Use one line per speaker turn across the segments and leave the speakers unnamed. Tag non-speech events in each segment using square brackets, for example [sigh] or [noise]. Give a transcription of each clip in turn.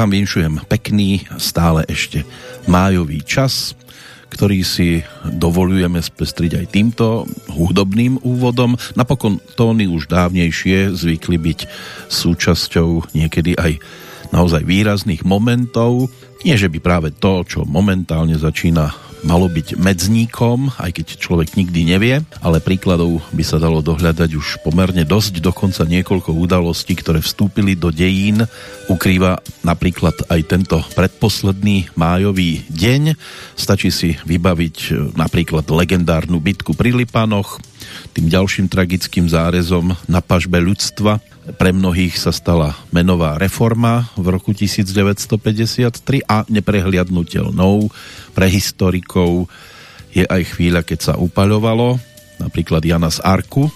vám vinšujem pekný, stále ešte májový čas, ktorý si dovolujeme spestriť aj týmto hudobným úvodom. Napokon tóny už dávnejšie zvykli byť súčasťou niekedy aj naozaj výrazných momentov. Nie, že by práve to, čo momentálne začína malo byť medzníkom, aj keď človek nikdy nevie, ale príkladov by sa dalo dohľadať už pomerne dosť, dokonca niekoľko udalostí, ktoré vstúpili do dejín, ukrýva napríklad aj tento predposledný májový deň. Stačí si vybaviť e, napríklad legendárnu bitku pri Lipanoch, tým ďalším tragickým zárezom na pažbe ľudstva pre mnohých sa stala menová reforma v roku 1953 a neprehliadnutelnou. Pre historikov je aj chvíľa, keď sa upaľovalo napríklad Jana z Arku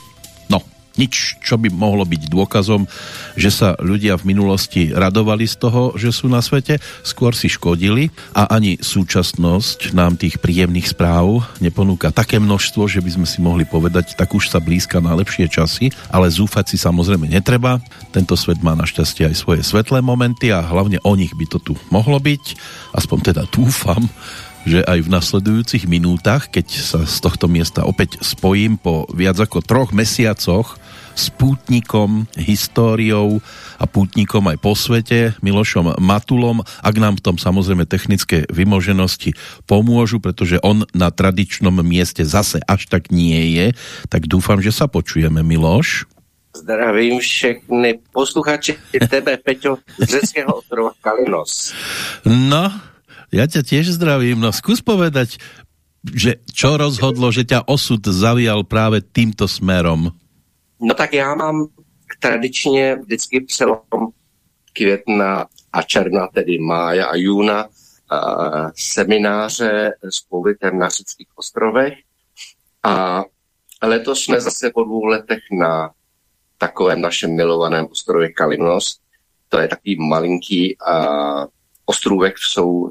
nič, čo by mohlo byť dôkazom, že sa ľudia v minulosti radovali z toho, že sú na svete, skôr si škodili a ani súčasnosť nám tých príjemných správ neponúka také množstvo, že by sme si mohli povedať, tak už sa blízka na lepšie časy, ale zúfať si samozrejme netreba. Tento svet má našťastie aj svoje svetlé momenty a hlavne o nich by to tu mohlo byť, aspoň teda dúfam, že aj v nasledujúcich minútach, keď sa z tohto miesta opäť spojím po viac ako troch mesiacoch s pútnikom, históriou a pútnikom aj po svete, Milošom Matulom, ak nám v tom samozrejme technické vymoženosti pomôžu, pretože on na tradičnom mieste zase až tak nie je, tak dúfam, že sa počujeme, Miloš.
Zdravím všechny posluchače tebe, Peťo, z Řeckého ostrova Kalinos.
No, ja ťa tiež zdravím. No skús povedať, že čo rozhodlo, že ťa osud zavial práve týmto smerom?
No tak já mám tradičně vždycky přelom května a června, tedy mája a júna, a semináře s pobytem na řeckých ostrovech. A letos jsme zase po dvou letech na takovém našem milovaném ostrově Kalinos. To je takový malinký a ostrůvek jsou uh,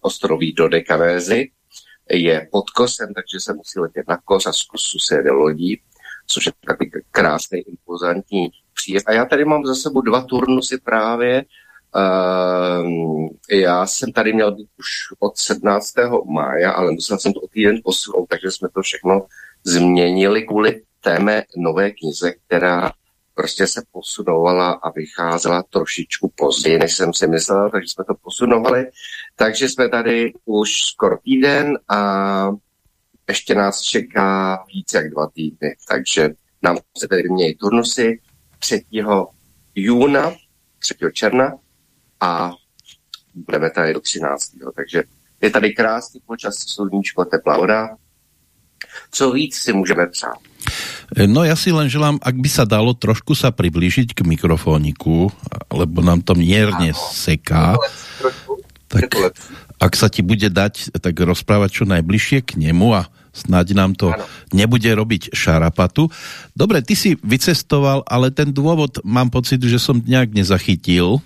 ostroví do Dekanézy. Je pod kosem, takže se musí letět na kos a z kosu se jede lodí což je takový krásný, impozantní příjezd. A já tady mám za sebou dva turnusy právě. Uh, já jsem tady měl být už od 17. mája, ale musel jsem to o týden posunout, takže jsme to všechno změnili kvůli téme nové knize, která prostě se posunovala a vycházela trošičku později, než jsem si myslel, takže jsme to posunovali. Takže jsme tady už skoro týden a ještě nás čeká více jak dva týdny, takže nám se tady vymění turnusy 3. júna, 3. června a budeme tady do 13. Takže je tady krásný počas, sluníčko, teplá voda. Co víc si můžeme přát?
No ja si len želám, ak by sa dalo trošku sa priblížiť k mikrofóniku, lebo nám to mierne seká. Tak ak sa ti bude dať, tak rozprávať čo najbližšie k nemu a snáď nám to ano. nebude robiť šarapatu. Dobre, ty si vycestoval, ale ten dôvod mám pocit, že som nějak nezachytil.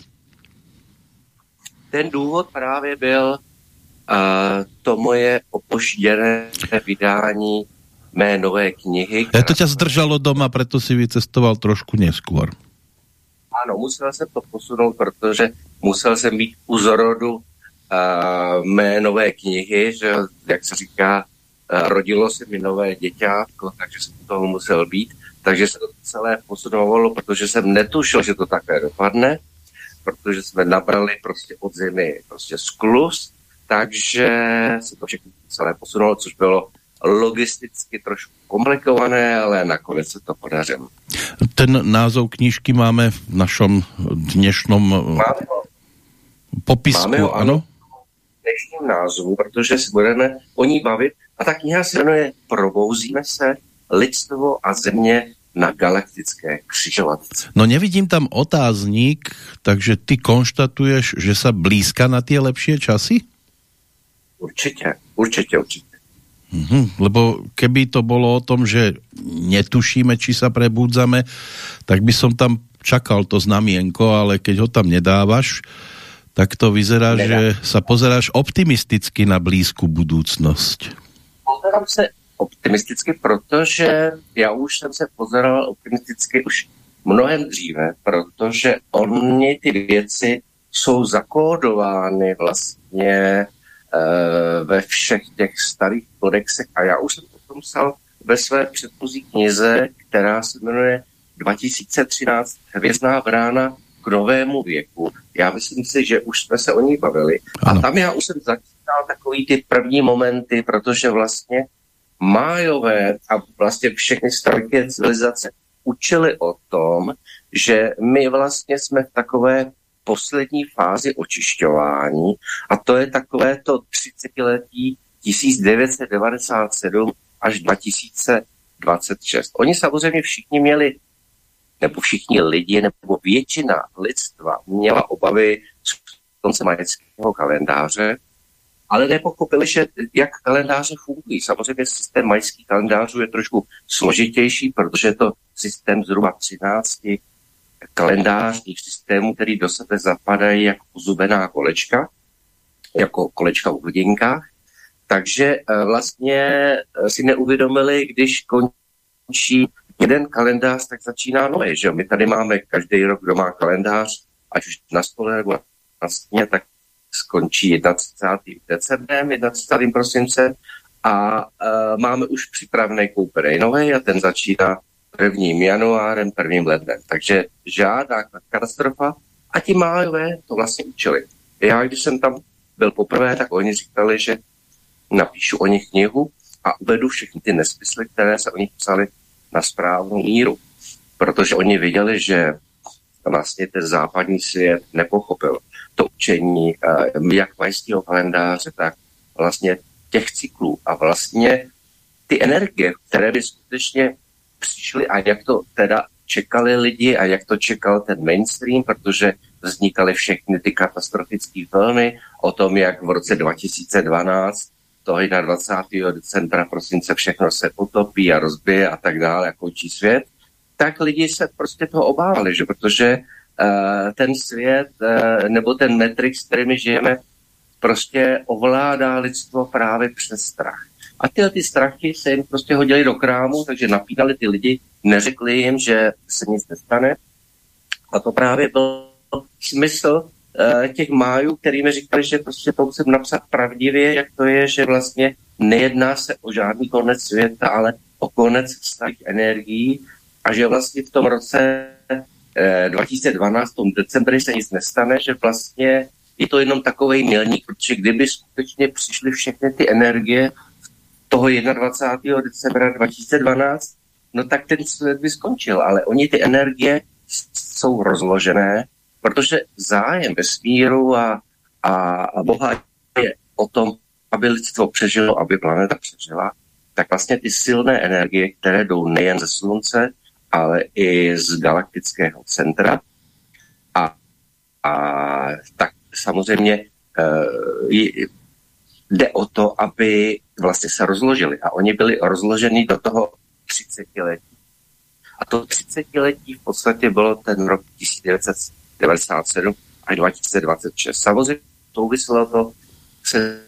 Ten důvod právě byl to moje opožděné vydání mé nové knihy.
Ja to ťa zdržalo doma, preto si vycestoval trošku neskôr.
Ano, musel jsem to posunout, protože musel jsem být u zrodu uh, mé nové knihy, že jak se říká, uh, rodilo se mi nové děťátko, takže jsem toho musel být. Takže se to celé posunovalo, protože jsem netušil, že to také dopadne, protože jsme nabrali prostě od zimy prostě sklus, takže se to všechno celé posunulo, což bylo logisticky trošku komplikované, ale nakonec se to podařilo.
Ten názov knížky máme v našom dnešnom máme popisku, máme ho, ano?
dnešním názvu, protože si budeme o ní bavit. A ta kniha se jmenuje Probouzíme se, lidstvo a země na galaktické křižovatce.
No nevidím tam otázník, takže ty konštatuješ, že sa blízka na tie lepšie časy?
Určitě, určitě, určitě.
Mhm, lebo keby to bolo o tom, že netušíme, či sa prebudzame, tak by som tam čakal to znamienko, ale keď ho tam nedávaš, tak to vyzerá, Nedá. že sa pozeráš optimisticky na blízku budúcnosť.
Pozerám se optimisticky, protože já už jsem se pozeral optimisticky už mnohem dříve, protože oni ty věci jsou zakódovány vlastně ve všech těch starých kodexech a já už jsem o tom psal ve své předchozí knize, která se jmenuje 2013 Hvězdná brána k novému věku. Já myslím si, že už jsme se o ní bavili. Ano. A tam já už jsem začínal takový ty první momenty, protože vlastně májové a vlastně všechny staré civilizace učili o tom, že my vlastně jsme v takové poslední fázi očišťování a to je takové to 30-letí 1997 až 2026. Oni samozřejmě všichni měli nebo všichni lidi, nebo většina lidstva měla obavy z konce majeckého kalendáře, ale nepochopili, že jak kalendáře fungují. Samozřejmě systém majských kalendářů je trošku složitější, protože je to systém zhruba 13 kalendářních systémů, který do sebe zapadají jako zubená kolečka, jako kolečka v hodinkách. Takže eh, vlastně eh, si neuvědomili, když končí jeden kalendář, tak začíná nové, že My tady máme každý rok, kdo má kalendář, ať už na stole nebo na stěně, tak skončí 31. decembrem, 31. prosincem a uh, máme už připravený koupený nový a ten začíná 1. januárem, 1. lednem. Takže žádná katastrofa a ti májové to vlastně učili. Já, když jsem tam byl poprvé, tak oni říkali, že napíšu o nich knihu a uvedu všechny ty nesmysly, které se o nich psali na správnou míru. Protože oni viděli, že vlastně ten západní svět nepochopil to učení eh, jak majského kalendáře, tak vlastně těch cyklů. A vlastně ty energie, které by skutečně přišly a jak to teda čekali lidi a jak to čekal ten mainstream, protože vznikaly všechny ty katastrofické filmy o tom, jak v roce 2012 toho 21. decembra prosince všechno se potopí a rozbije a tak dále, jako končí svět, tak lidi se prostě toho obávali, že protože uh, ten svět uh, nebo ten metrik, s kterými žijeme, prostě ovládá lidstvo právě přes strach. A tyhle ty strachy se jim prostě hodili do krámu, takže napínali ty lidi, neřekli jim, že se nic nestane. A to právě byl smysl Eh, těch májů, který mi říkali, že prostě to musím napsat pravdivě, jak to je, že vlastně nejedná se o žádný konec světa, ale o konec starých energií a že vlastně v tom roce 2012, v tom decembri se nic nestane, že vlastně je to jenom takový milník, protože kdyby skutečně přišly všechny ty energie toho 21. decembra 2012, no tak ten svět by skončil, ale oni ty energie jsou rozložené protože zájem vesmíru a, a, a Boha je o tom, aby lidstvo přežilo, aby planeta přežila, tak vlastně ty silné energie, které jdou nejen ze Slunce, ale i z galaktického centra. A, a tak samozřejmě uh, jde o to, aby vlastně se rozložili. A oni byli rozloženi do toho 30 letí. A to 30 letí v podstatě bylo ten rok 1900 97 až 2026. Samozřejmě souviselo to se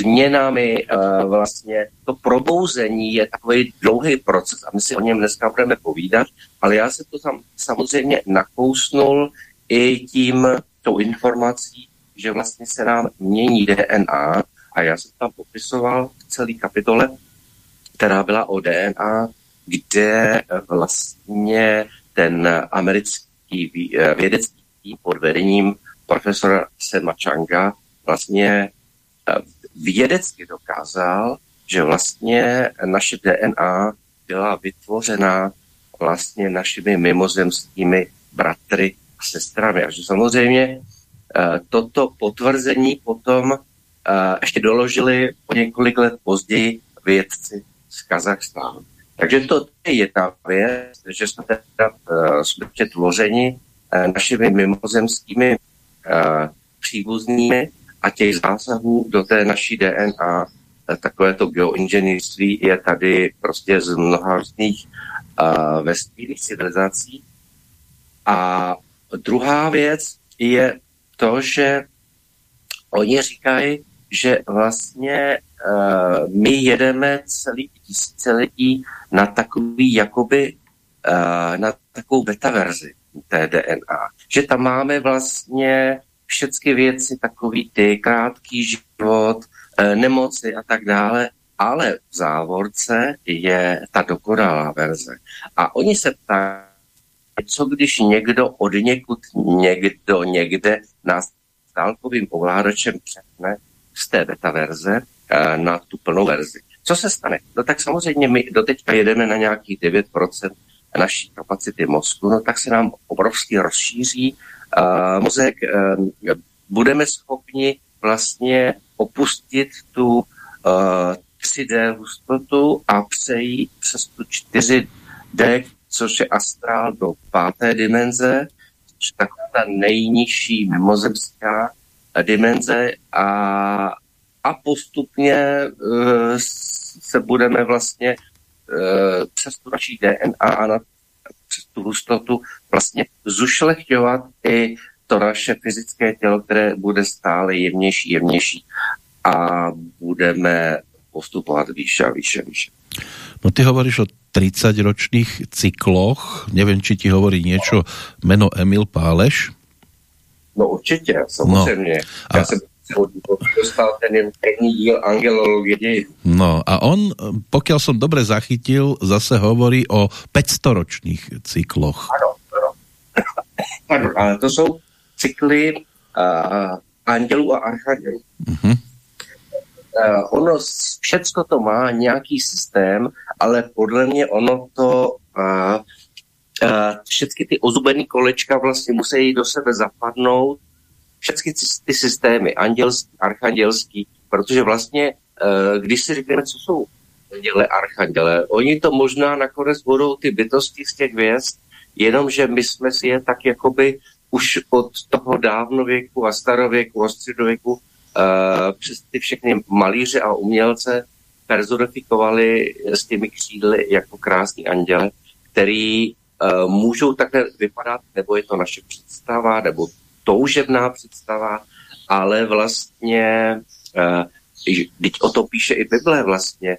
změnami, uh, vlastně to probouzení je takový dlouhý proces a my si o něm dneska budeme povídat, ale já se to tam samozřejmě nakousnul i tím, tou informací, že vlastně se nám mění DNA a já jsem tam popisoval v celé kapitole, která byla o DNA, kde vlastně ten americký eh, vědecký tým pod vedením profesora Sema Changa vlastně eh, vědecky dokázal, že vlastně naše DNA byla vytvořena vlastně našimi mimozemskými bratry a sestrami. A že samozřejmě eh, toto potvrzení potom ještě doložili o několik let později vědci z Kazachstánu. Takže to je jedna věc, že jsme teda jsme tvořeni Eh, našimi mimozemskými eh, příbuznými a těch zásahů do té naší DNA, eh, takové to geoinženýrství je tady prostě z mnoha různých vesmírných civilizací. A druhá věc je to, že oni říkají, že vlastně uh, my jedeme celý tisíciletí na takový jakoby uh, na takovou beta verzi té DNA. Že tam máme vlastně všechny věci, takový ty krátký život, e, nemoci a tak dále, ale v závorce je ta dokonalá verze. A oni se ptají, co když někdo od někud, někdo někde nás dálkovým ovládačem přepne té beta verze e, na tu plnou verzi. Co se stane? No tak samozřejmě my doteďka jedeme na nějakých 9% naší kapacity mozku, no tak se nám obrovsky rozšíří uh, mozek. Uh, budeme schopni vlastně opustit tu uh, 3D hustotu a přejít přes tu 4D, což je astrál do páté dimenze, což je taková ta nejnižší mimozemská dimenze a, a postupně uh, se budeme vlastně uh, přes tu naší DNA a na, přes tu hustotu vlastně zušlechťovat i to naše fyzické tělo, které bude stále jemnější, jemnější a budeme postupovat výše a výše, výše.
No ty hovoríš o 30-ročných cykloch, nevím, či ti hovorí něco meno Emil Páleš?
No určitě, samozřejmě. No. A... Já jsem dostal ten první díl angelologie
No a on, pokud jsem dobře zachytil, zase hovorí o 500-ročných cykloch.
Ano, ano. ano, ale to jsou cykly uh, andělů a archandělů. Uh-huh. Uh, ono všechno to má nějaký systém, ale podle mě ono to uh, uh, všechny ty ozubené kolečka vlastně musí do sebe zapadnout všechny ty, ty systémy, andělský, archandělský, protože vlastně, uh, když si řekneme, co jsou anděle, archanděle, oni to možná nakonec budou ty bytosti z těch hvězd, jenomže my jsme si je tak jakoby už od toho dávnověku a starověku a středověku uh, přes ty všechny malíře a umělce personifikovali s těmi křídly jako krásný anděle, který můžou takhle vypadat, nebo je to naše představa, nebo toužebná představa, ale vlastně, uh, teď o to píše i Bible vlastně,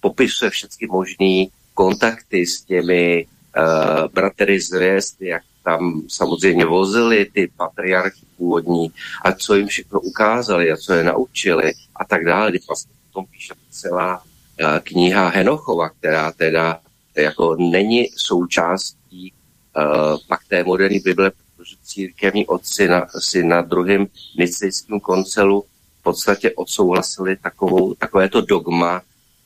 popisuje všechny možné kontakty s těmi uh, bratry z hvězd, jak tam samozřejmě vozili ty patriarchy původní a co jim všechno ukázali a co je naučili a tak dále. Když vlastně tom píše celá uh, kniha Henochova, která teda jako není součástí uh, pak té moderní Bible, protože církevní otci na, si na druhém nicejském koncelu v podstatě odsouhlasili takovou, takovéto dogma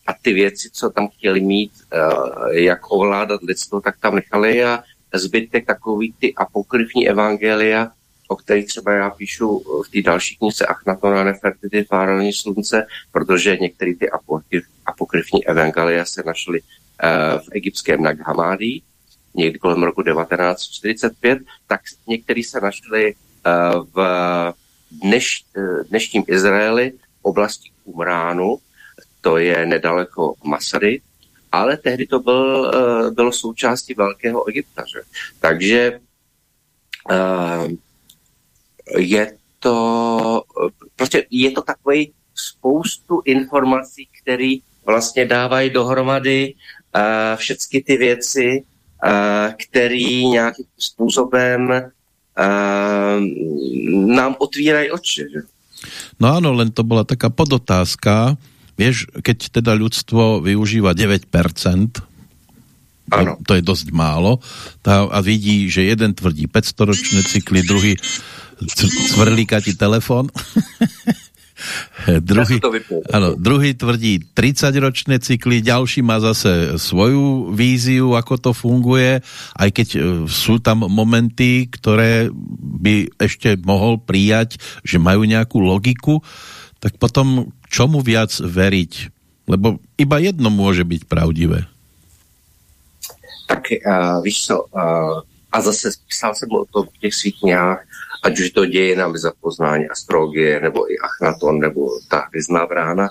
a ty věci, co tam chtěli mít, uh, jak ovládat lidstvo, tak tam nechali a zbytek takový ty apokryfní evangelia, o kterých třeba já píšu v té další knize Achnatona Nefertity, Fárání slunce, protože některé ty apokryfní evangelia se našly v egyptském Naghamadi, někdy kolem roku 1945, tak některý se našli uh, v dneš, uh, dnešním Izraeli oblasti Umránu, to je nedaleko Masady, ale tehdy to byl, bylo součástí Velkého Egypta. Že? Takže je to prostě je to takový spoustu informací, které vlastně dávají dohromady uh, všechny ty věci, uh, které nějakým způsobem uh, nám otvírají oči. Že?
No ano, len to byla taká podotázka, Vieš, keď teda ľudstvo využíva 9%, ano. To, to je dosť málo. Tá, a vidí, že jeden tvrdí 500-ročné cykly, druhý cvrlíka ti telefon. [laughs] druhý, ano, druhý tvrdí 30-ročné cykly, ďalší má zase svoju víziu, ako to funguje, aj keď e, sú tam momenty, ktoré by ešte mohol prijať, že majú nejakú logiku, tak potom čomu viac veriť? Lebo iba jedno může být pravdivé.
Tak uh, víš co, uh, a zase psal jsem o tom v těch svých knihách, ať už to děje nám za poznání astrologie, nebo i Achnaton, nebo ta hvězdná brána.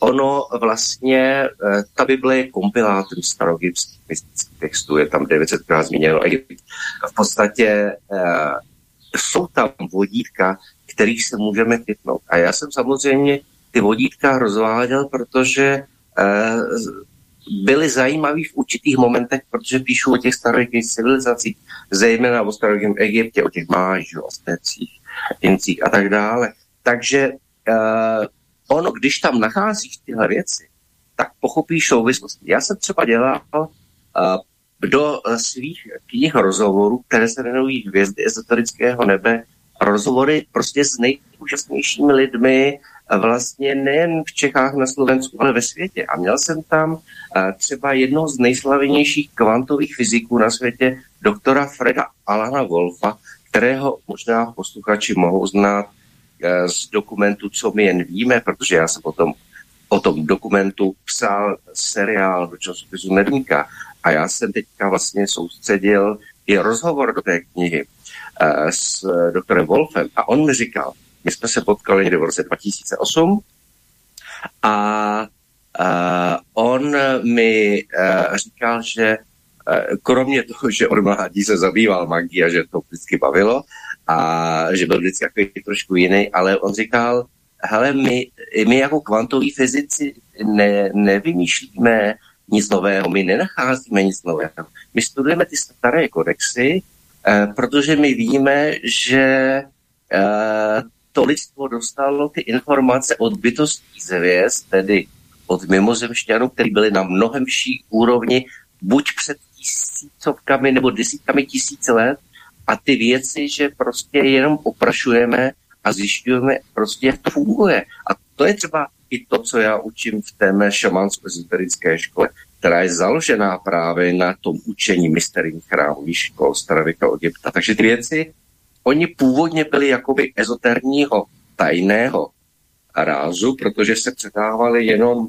Ono vlastně, uh, ta Bible je kompilátem staroegyptských mystických textů, je tam 900krát zmíněno Egypt. V podstatě uh, jsou tam vodítka, kterých se můžeme chytnout. A já jsem samozřejmě ty vodítka rozváděl, protože uh, byly zajímavý v určitých momentech, protože píšu o těch starověkých civilizacích, zejména o starověkém Egyptě, o těch mážích, o stecích. incích a tak dále. Takže uh, ono, když tam nacházíš tyhle věci, tak pochopíš souvislosti. Já jsem třeba dělal uh, do svých knih rozhovorů, které se jmenují Hvězdy ezoterického nebe, rozhovory prostě s nejúžasnějšími lidmi, vlastně nejen v Čechách, na Slovensku, ale ve světě. A měl jsem tam třeba jednoho z nejslavenějších kvantových fyziků na světě, doktora Freda Alana Wolfa, kterého možná posluchači mohou znát e, z dokumentu Co my jen víme, protože já jsem potom o tom dokumentu psal seriál do časopisu Nedníka. A já jsem teďka vlastně soustředil i rozhovor do té knihy uh, s doktorem Wolfem a on mi říkal, my jsme se potkali někdy v roce 2008 a uh, on mi uh, říkal, že kromě toho, že od mládí se zabýval magií a že to vždycky bavilo a že byl vždycky takový trošku jiný, ale on říkal, hele, my, my jako kvantoví fyzici ne, nevymýšlíme nic nového, my nenacházíme nic nového. My studujeme ty staré kodexy, eh, protože my víme, že eh, to lidstvo dostalo ty informace od bytostí z hvězd, tedy od mimozemšťanů, kteří byli na mnohem vyšší úrovni, buď před tisícovkami nebo desítkami tisíc let, a ty věci, že prostě jenom oprašujeme a zjišťujeme prostě, jak to funguje. A to je třeba i to, co já učím v té mé šamansko-ezoterické škole, která je založená právě na tom učení mysterijních chrámových škol starověka Egypta. Takže ty věci, oni původně byly jakoby ezoterního tajného rázu, protože se předávali jenom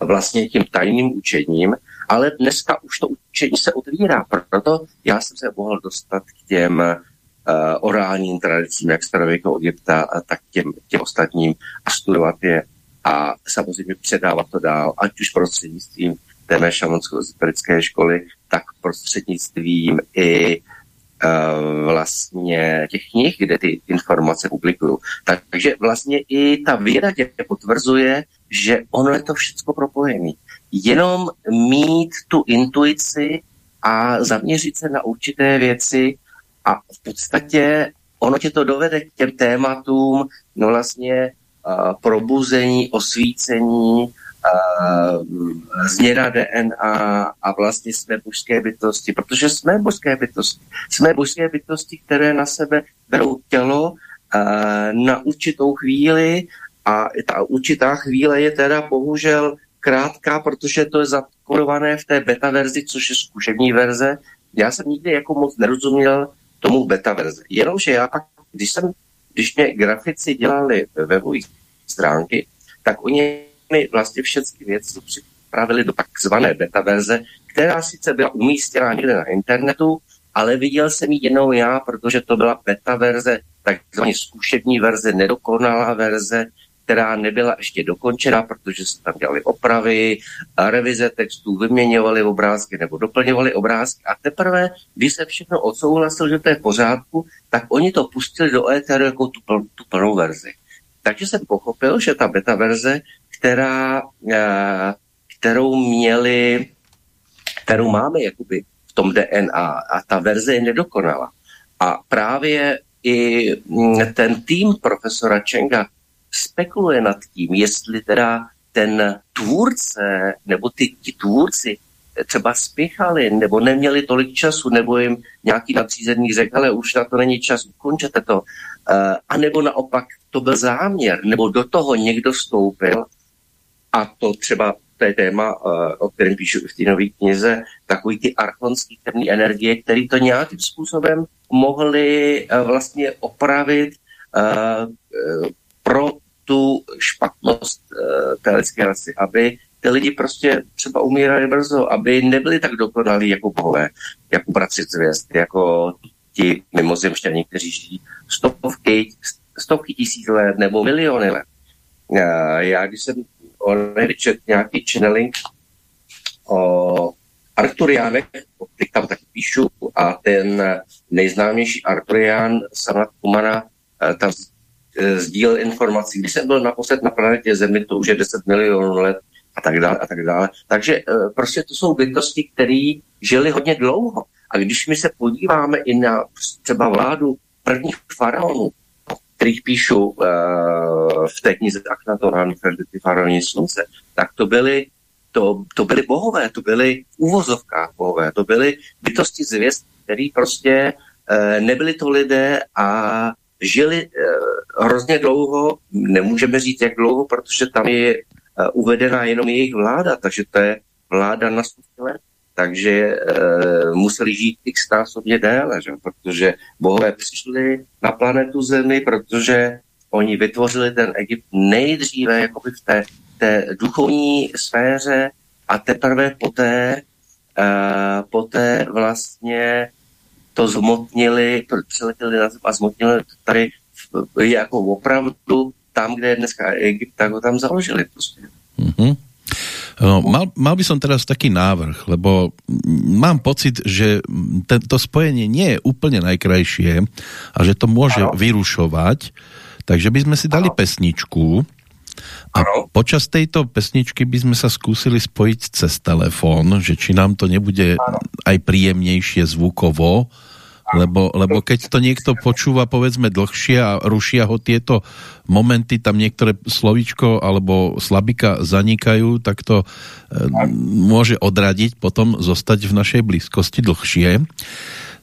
vlastně tím tajným učením, ale dneska už to učení se otvírá, proto já jsem se mohl dostat k těm uh, orálním tradicím, jak starověkého Egypta, tak těm, těm ostatním a studovat je a samozřejmě předávat to dál, ať už prostřednictvím té mé šamansko-ezoterické školy, tak prostřednictvím i uh, vlastně těch knih, kde ty informace publikují. Tak, takže vlastně i ta věda tě potvrzuje, že ono je to všechno propojené. Jenom mít tu intuici a zaměřit se na určité věci a v podstatě ono tě to dovede k těm tématům, no vlastně uh, probuzení, osvícení, uh, změna DNA a vlastně jsme božské bytosti, protože jsme božské bytosti. Jsme božské bytosti, které na sebe berou tělo uh, na určitou chvíli a ta určitá chvíle je teda bohužel krátká, protože to je zakodované v té beta verzi, což je zkušební verze. Já jsem nikdy jako moc nerozuměl tomu beta verze. Jenomže já pak, když jsem, když mě grafici dělali webové stránky, tak oni mi vlastně všechny věci připravili do takzvané beta verze, která sice byla umístěna někde na internetu, ale viděl jsem ji jenom já, protože to byla beta verze, takzvaně zkušební verze, nedokonalá verze, která nebyla ještě dokončena, protože se tam dělali opravy, revize textů, vyměňovali obrázky nebo doplňovali obrázky. A teprve, když se všechno odsouhlasil, že to je v pořádku, tak oni to pustili do éteru jako tu, tu plnou verzi. Takže jsem pochopil, že ta beta verze, která, eh, kterou měli, kterou máme jakoby v tom DNA a ta verze je nedokonala. A právě i mm, ten tým profesora Čenga spekuluje nad tím, jestli teda ten tvůrce nebo ty, ty tvůrci třeba spěchali nebo neměli tolik času, nebo jim nějaký nadřízený řekl, ale už na to není čas, ukončete to. Uh, a nebo naopak to byl záměr, nebo do toho někdo vstoupil a to třeba to je téma, uh, o kterém píšu v té nové knize, takový ty archonské temné energie, které to nějakým způsobem mohly uh, vlastně opravit pro tu špatnost uh, té lidské rasy, aby ty lidi prostě třeba umírali brzo, aby nebyli tak dokonalí jako bohové, jako bratři zvěst, jako ti mimozemšťani, kteří žijí stovky, stovky tisíc let nebo miliony let. Já, já když jsem čet nějaký channeling o Arturiánech, teď tam taky píšu, a ten nejznámější Arturián, Sanat Kumana, eh, tam Eh, sdíl informací. Když jsem byl naposled na planetě Zemi, to už je 10 milionů let a tak dále a tak dále. Takže eh, prostě to jsou bytosti, které žili hodně dlouho. A když my se podíváme i na třeba vládu prvních faraonů, kterých píšu uh, v té knize Aknatoran, ty faraoni slunce, tak to byly to, to byly bohové, to byly v úvozovkách bohové, to byly bytosti zvěst, který prostě uh, nebyli to lidé a žili hrozně dlouho, nemůžeme říct jak dlouho, protože tam je uh, uvedená jenom jejich vláda, takže to je vláda na stovky let takže e, museli žít x násobně déle, že? protože bohové přišli na planetu Zemi, protože oni vytvořili ten Egypt nejdříve jakoby v té, té duchovní sféře a teprve poté, e, poté vlastně to zmotnili, přiletěli na a zmotnili tady jako opravdu tam, kde je dneska Egypt, tak ho tam založili prostě. Mm-hmm.
No, mal, mal by som teraz taký návrh, lebo mám pocit, že to spojenie nie je úplne najkrajšie a že to môže ano. vyrušovať, takže by sme si dali ano. pesničku a ano. počas tejto pesničky by sme sa skúsili spojiť cez telefón, že či nám to nebude ano. aj príjemnejšie zvukovo, lebo, lebo keď to niekto počúva povedzme dlhšie a rušia ho tieto momenty, tam niektoré slovíčko alebo slabika zanikajú, tak to e, môže odradiť potom zostať v našej blízkosti dlhšie.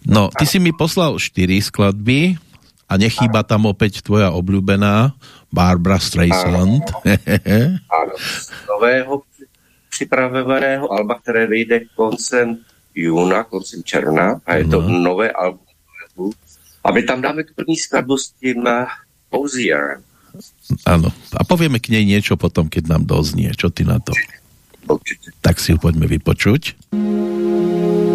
No, ty si mi poslal 4 skladby a nechýba tam opäť tvoja obľúbená Barbara Streisand. [laughs]
Áno, z nového připraveného alba, které vyjde koncem júna, koncem června a je to no. nové album. A my tam dáme tu první skladbu s tím Ozier.
Áno. A povieme k nej niečo potom, keď nám doznie. Čo ty na to?
Určite.
Tak si ju poďme vypočuť.
I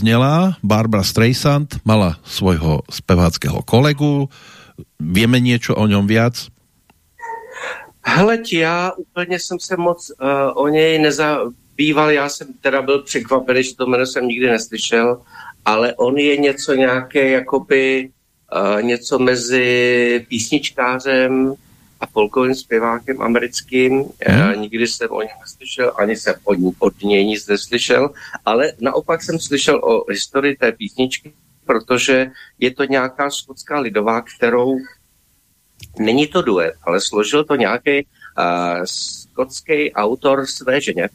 Doznela, Barbara Streisand mala svojho speváckého kolegu, Vieme niečo o ňom viac?
Hele, já úplně jsem se moc uh, o něj nezabýval, já jsem teda byl překvapený, že to jméno jsem nikdy neslyšel, ale on je něco nějaké, jakoby uh, něco mezi písničkářem folkovým zpěvákem americkým. Hmm. Uh, nikdy jsem o něm neslyšel, ani jsem od, od něj nic neslyšel, ale naopak jsem slyšel o historii té písničky, protože je to nějaká skotská lidová, kterou není to duet, ale složil to nějaký uh, skotský autor své ženě.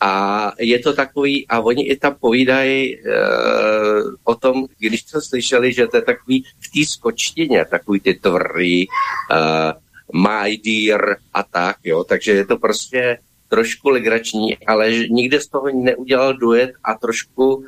A je to takový, a oni i tam povídají uh, o tom, když to slyšeli, že to je takový v té skočtině, takový ty tvrdý uh, my dear a tak, jo, takže je to prostě trošku legrační, ale nikde z toho neudělal duet a trošku uh,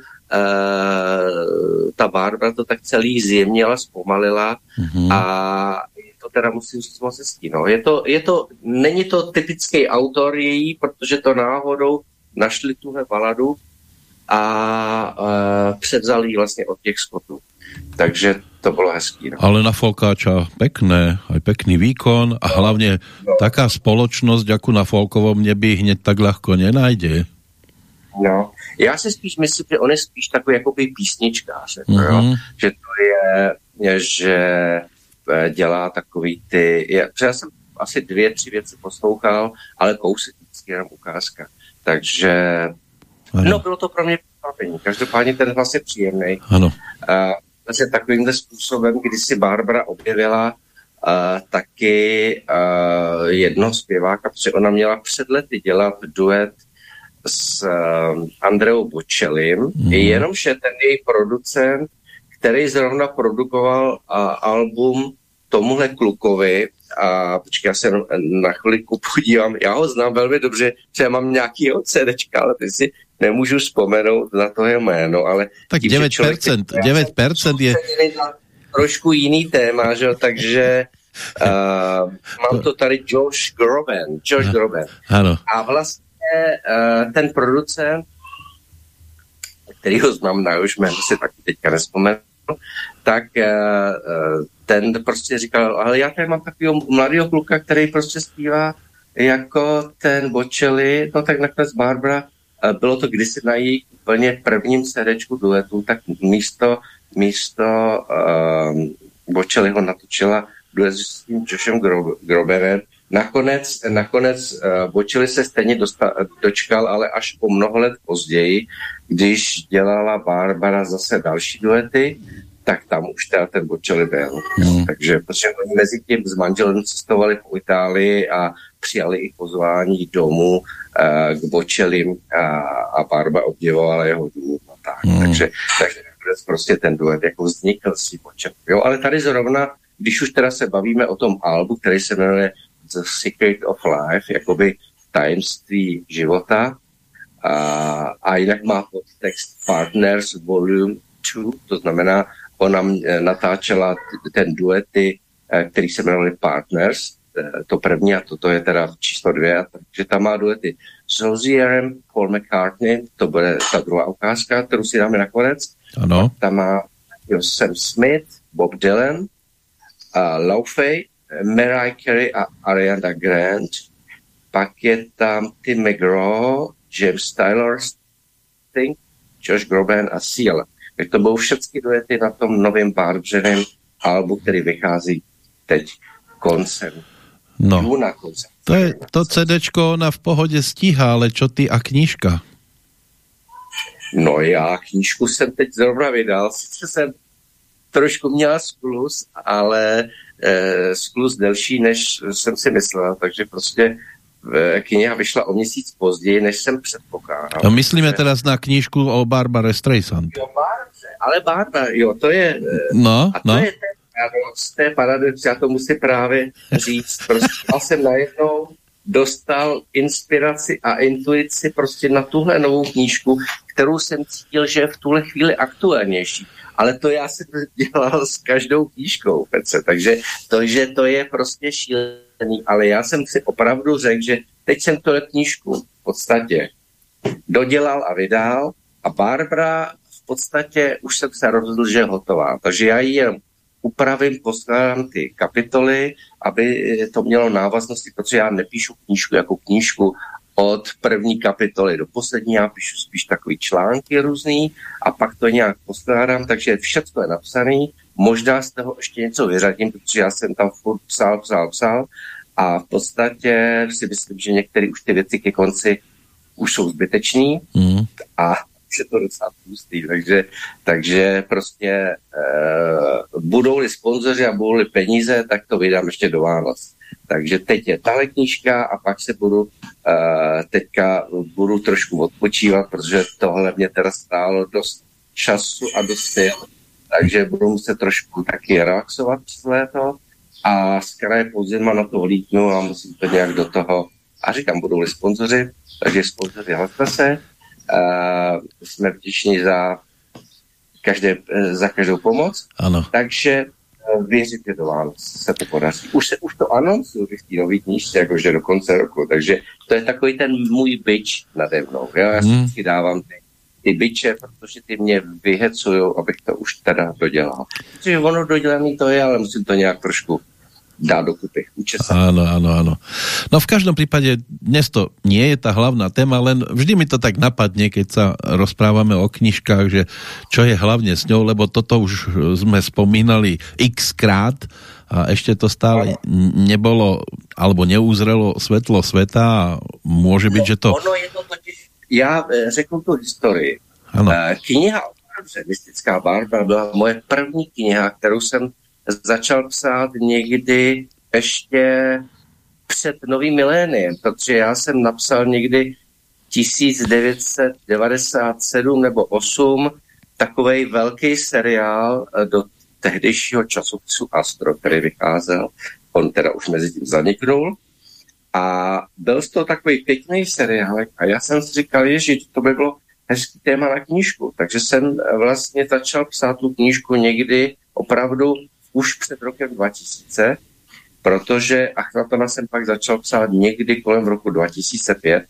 ta Barbara to tak celý zjemnila, zpomalila mm-hmm. a to teda musím říct moc hezký. No. Je to, je to, není to typický autor její, protože to náhodou našli tuhle baladu a uh, převzali ji vlastně od těch skotů. Takže to bylo hezký. No.
Ale na Folkáča pekné, aj pekný výkon a hlavně no. taká spoločnosť, jako na folkovom nebi hneď tak ľahko nenajde.
No, já si spíš myslím, že on je spíš takový jakoby písničkář, mm-hmm. jo? Mhm. že to je, je, že eh, dělá takový ty, je, já jsem asi dvě, tři věci poslouchal, ale kousek vždycky jenom ukázka. Takže, ano. no bylo to pro mě překvapení. Každopádně ten hlas je příjemný.
Ano.
Uh, takže takovýmhle způsobem, kdy si Barbara objevila uh, taky uh, jednoho zpěváka, protože ona měla před lety dělat duet s uh, Andreou Bočelim, mm. jenomže ten její producent, který zrovna produkoval uh, album tomuhle klukovi, a počkej, já se na chvilku [laughs] podívám, já ho znám velmi dobře, já mám nějaký jeho CDčka, ale ty si nemůžu vzpomenout na to jeho jméno, ale...
Tak tím, 9%, 9% je...
Trošku jiný téma, že? takže uh, [laughs] mám to tady Josh Groban, Josh Groban.
Ano.
A vlastně uh, ten producent, který ho znám na už jméno si taky teďka nespomenu, tak uh, ten prostě říkal, ale já tady mám takového mladého kluka, který prostě zpívá jako ten Bočeli, no tak nakonec Barbara, uh, bylo to kdysi na její úplně prvním sedečku duetu, tak místo, místo uh, Bočeliho natočila duet s tím Joshem Groberem, Nakonec, nakonec uh, Bočili se stejně dosta, dočkal, ale až po mnoho let později, když dělala Barbara zase další duety, tak tam už teda ten Bočeli byl. Mm. Takže protože oni mezi tím s manželem cestovali po Itálii a přijali i pozvání domů uh, k Bočelim a, a Barba obdivovala jeho dům a tak. Mm. Takže, takže prostě ten duet jako vznikl si Bočel. Jo, ale tady zrovna, když už teda se bavíme o tom albu, který se jmenuje The Secret of Life, jakoby tajemství života. A, a jinak má podtext Partners Volume 2, to znamená, ona natáčela ten duety, eh, který se jmenovali Partners, eh, to první a toto je teda číslo dvě, takže tam má duety s Rosierem, Paul McCartney, to bude ta druhá ukázka, kterou si dáme nakonec.
Ano.
Tam má jo, Sam Smith, Bob Dylan, uh, Laufey, Mariah Carey a Ariana Grande. Pak je tam Tim McGraw, James Tyler, Sting, Josh Groban a Seal. Tak to budou všechny duety na tom novém Barbřeném albu, který vychází teď koncem.
No. Juna koncem. To, je, to CDčko ona v pohodě stíhá, ale čo ty a knížka?
No já knížku jsem teď zrovna vydal, sice jsem trošku měla sklus, ale eh, sklus delší, než jsem si myslel, takže prostě kniha vyšla o měsíc později, než jsem předpokládal.
No myslíme teraz na knížku o Barbara Streisand.
Jo, Barbara, ale Barbara, jo, to je... Eh,
no,
a to
no.
je ten paradox, to je paradox, já to musím právě říct. [laughs] Prostě já jsem najednou dostal inspiraci a intuici prostě na tuhle novou knížku, kterou jsem cítil, že je v tuhle chvíli aktuálnější ale to já jsem dělal s každou knížkou, Pece, takže to, že to je prostě šílený, ale já jsem si opravdu řekl, že teď jsem to knížku v podstatě dodělal a vydal A Barbara v podstatě už jsem se rozhodl, že je hotová. Takže já ji jen upravím, poskládám ty kapitoly, aby to mělo návaznosti, protože já nepíšu knížku jako knížku od první kapitoly do poslední, já píšu spíš takový články různý a pak to nějak poskládám, takže všechno je napsané, možná z toho ještě něco vyřadím, protože já jsem tam furt psal, psal, psal a v podstatě si myslím, že některé už ty věci ke konci už jsou zbytečný mm. a je to docela pustý, takže, takže prostě e, budou-li sponzoři a budou-li peníze, tak to vydám ještě do Vánoc. Takže teď je tahle knížka a pak se budu uh, teďka budu trošku odpočívat, protože tohle mě teda stálo dost času a dost sil. Takže budu muset trošku taky relaxovat přes léto a z kraje podzima na to hlídnu a musím to nějak do toho a říkám, budou-li sponzoři, takže sponzoři hlaste se. Uh, jsme vděční za, každé, za každou pomoc.
Ano.
Takže věřit, že to vám se to podaří. Už, se, už to anoncuje v té nový knížce, jakože do konce roku, takže to je takový ten můj byč nade mnou. Jo? Já hmm. si dávám ty, ty byče, protože ty mě vyhecují, abych to už teda dodělal. Protože ono dodělaný to je, ale musím to nějak trošku dá dokupy.
Áno, áno, áno. No v každom prípade dnes to nie je tá hlavná téma, len vždy mi to tak napadne, keď sa rozprávame o knižkách, že čo je hlavne s ňou, lebo toto už sme spomínali x krát a ešte to stále nebolo alebo neuzrelo svetlo sveta a môže byť,
no,
že to...
Ono je to totiž, já e, řeknu tu historii. Ano. E, kniha Mystická barba byla moje první kniha, kterou jsem začal psát někdy ještě před novým miléniem, protože já jsem napsal někdy 1997 nebo 8 takový velký seriál eh, do tehdejšího časopisu Astro, který vycházel. On teda už mezi tím zaniknul. A byl to takový pěkný seriál a já jsem si říkal, že to by bylo hezký téma na knížku. Takže jsem vlastně začal psát tu knížku někdy opravdu už před rokem 2000, protože Achnatona jsem pak začal psát někdy kolem roku 2005,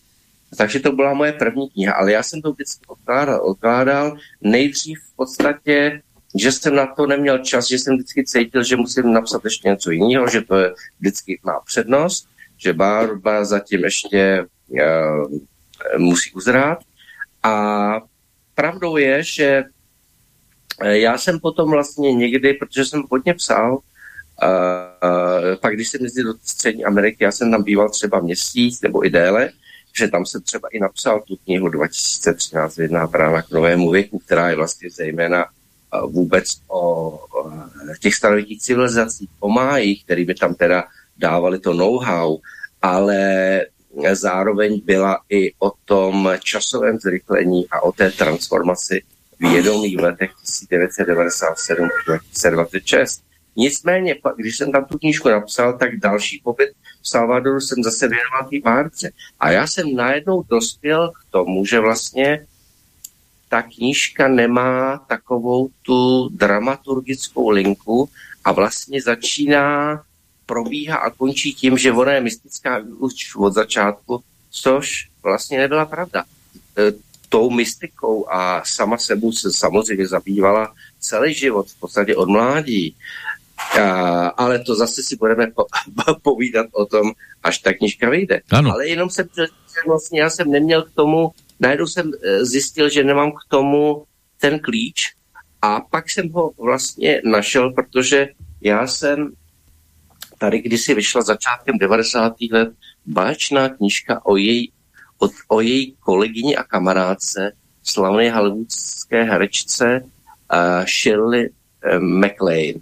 takže to byla moje první kniha, ale já jsem to vždycky odkládal. Odkládal nejdřív v podstatě, že jsem na to neměl čas, že jsem vždycky cítil, že musím napsat ještě něco jiného, že to je vždycky má přednost, že barba zatím ještě uh, musí uzrát. A pravdou je, že já jsem potom vlastně někdy, protože jsem hodně psal, uh, pak když jsem jezdil do Střední Ameriky, já jsem tam býval třeba měsíc nebo i déle, že tam jsem třeba i napsal tu knihu 2013 Jedna práva k novému věku, která je vlastně zejména vůbec o těch starověkých civilizacích, o májích, který by tam teda dávali to know-how, ale zároveň byla i o tom časovém zrychlení a o té transformaci vědomí v letech 1997-2026. Nicméně, když jsem tam tu knížku napsal, tak další pobyt v Salvadoru jsem zase věnoval té bárce. A já jsem najednou dospěl k tomu, že vlastně ta knížka nemá takovou tu dramaturgickou linku a vlastně začíná, probíhá a končí tím, že ona je mystická už od začátku, což vlastně nebyla pravda. Tou mystikou a sama sebou se samozřejmě zabývala celý život, v podstatě od mládí. A, ale to zase si budeme po, [laughs] povídat o tom, až ta knižka vyjde.
Ano.
Ale jenom jsem vlastně, já jsem neměl k tomu, najednou jsem e, zjistil, že nemám k tomu ten klíč a pak jsem ho vlastně našel, protože já jsem tady kdysi vyšla začátkem 90. let báječná knižka o její o, o její kolegyni a kamarádce, slavné hollywoodské herečce uh, Shirley uh, MacLaine.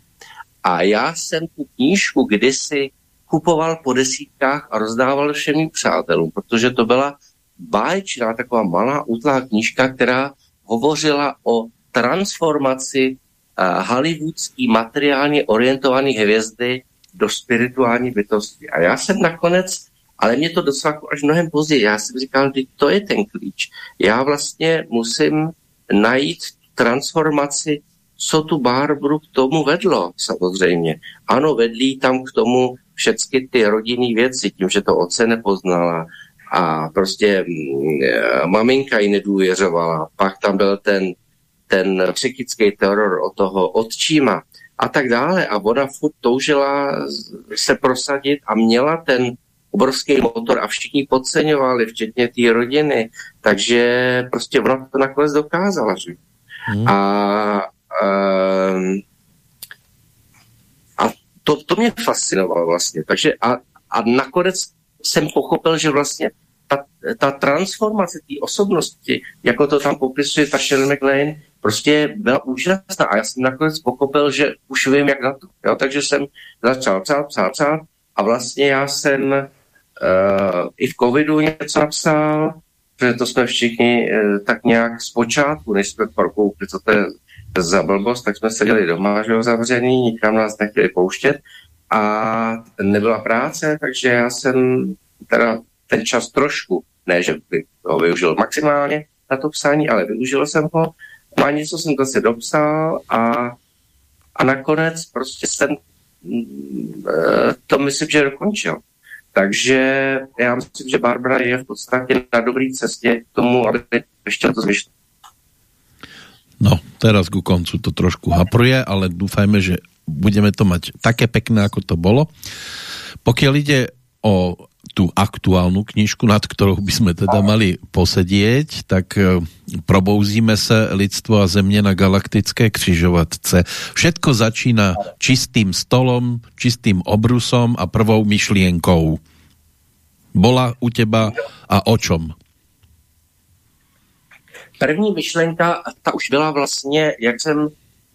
A já jsem tu knížku kdysi kupoval po desítkách a rozdával všem mým přátelům, protože to byla báječná taková malá útlá knížka, která hovořila o transformaci uh, hollywoodský materiálně orientované hvězdy do spirituální bytosti. A já jsem nakonec ale mě to docela až mnohem později. Já jsem říkal, že to je ten klíč. Já vlastně musím najít transformaci, co tu Barbru k tomu vedlo, samozřejmě. Ano, vedlí tam k tomu všechny ty rodinné věci, tím, že to oce nepoznala a prostě mm, maminka ji nedůvěřovala. Pak tam byl ten, ten psychický teror od toho odčíma a tak dále. A ona furt toužila se prosadit a měla ten obrovský motor a všichni podceňovali, včetně té rodiny. Takže prostě ona to nakonec dokázala. Že? Hmm. A, a, ehm, a to, to mě fascinovalo vlastně. Takže a, a nakonec jsem pochopil, že vlastně ta, ta transformace té osobnosti, jako to tam popisuje ta Sharon McLean, prostě byla úžasná. A já jsem nakonec pochopil, že už vím, jak na to. Jo? Takže jsem začal psát, psát, psát a vlastně já jsem uh, i v covidu něco napsal, protože to jsme všichni uh, tak nějak zpočátku, než jsme prokoukli, co to je za blbost, tak jsme seděli doma, že jo, zavřený, nikam nás nechtěli pouštět a nebyla práce, takže já jsem teda ten čas trošku, ne, že bych ho využil maximálně na to psání, ale využil jsem ho a něco jsem zase dopsal a, a nakonec prostě jsem mm, eh, to myslím, že dokončil. Takže já myslím, že Barbara je v podstatě na dobré cestě k tomu, aby ještě to zvyšlo.
No, teraz ku koncu to trošku hapruje, ale dúfajme, že budeme to mať také pekné, ako to bolo. Pokiaľ ide o tú aktuálnu knižku, nad ktorou by sme teda mali posedieť, tak e, probouzíme se lidstvo a země na galaktické křižovatce. Všetko začína čistým stolom, čistým obrusom a prvou myšlienkou. Bola u teba a o čom?
První myšlenka, ta už byla vlastně, jak jsem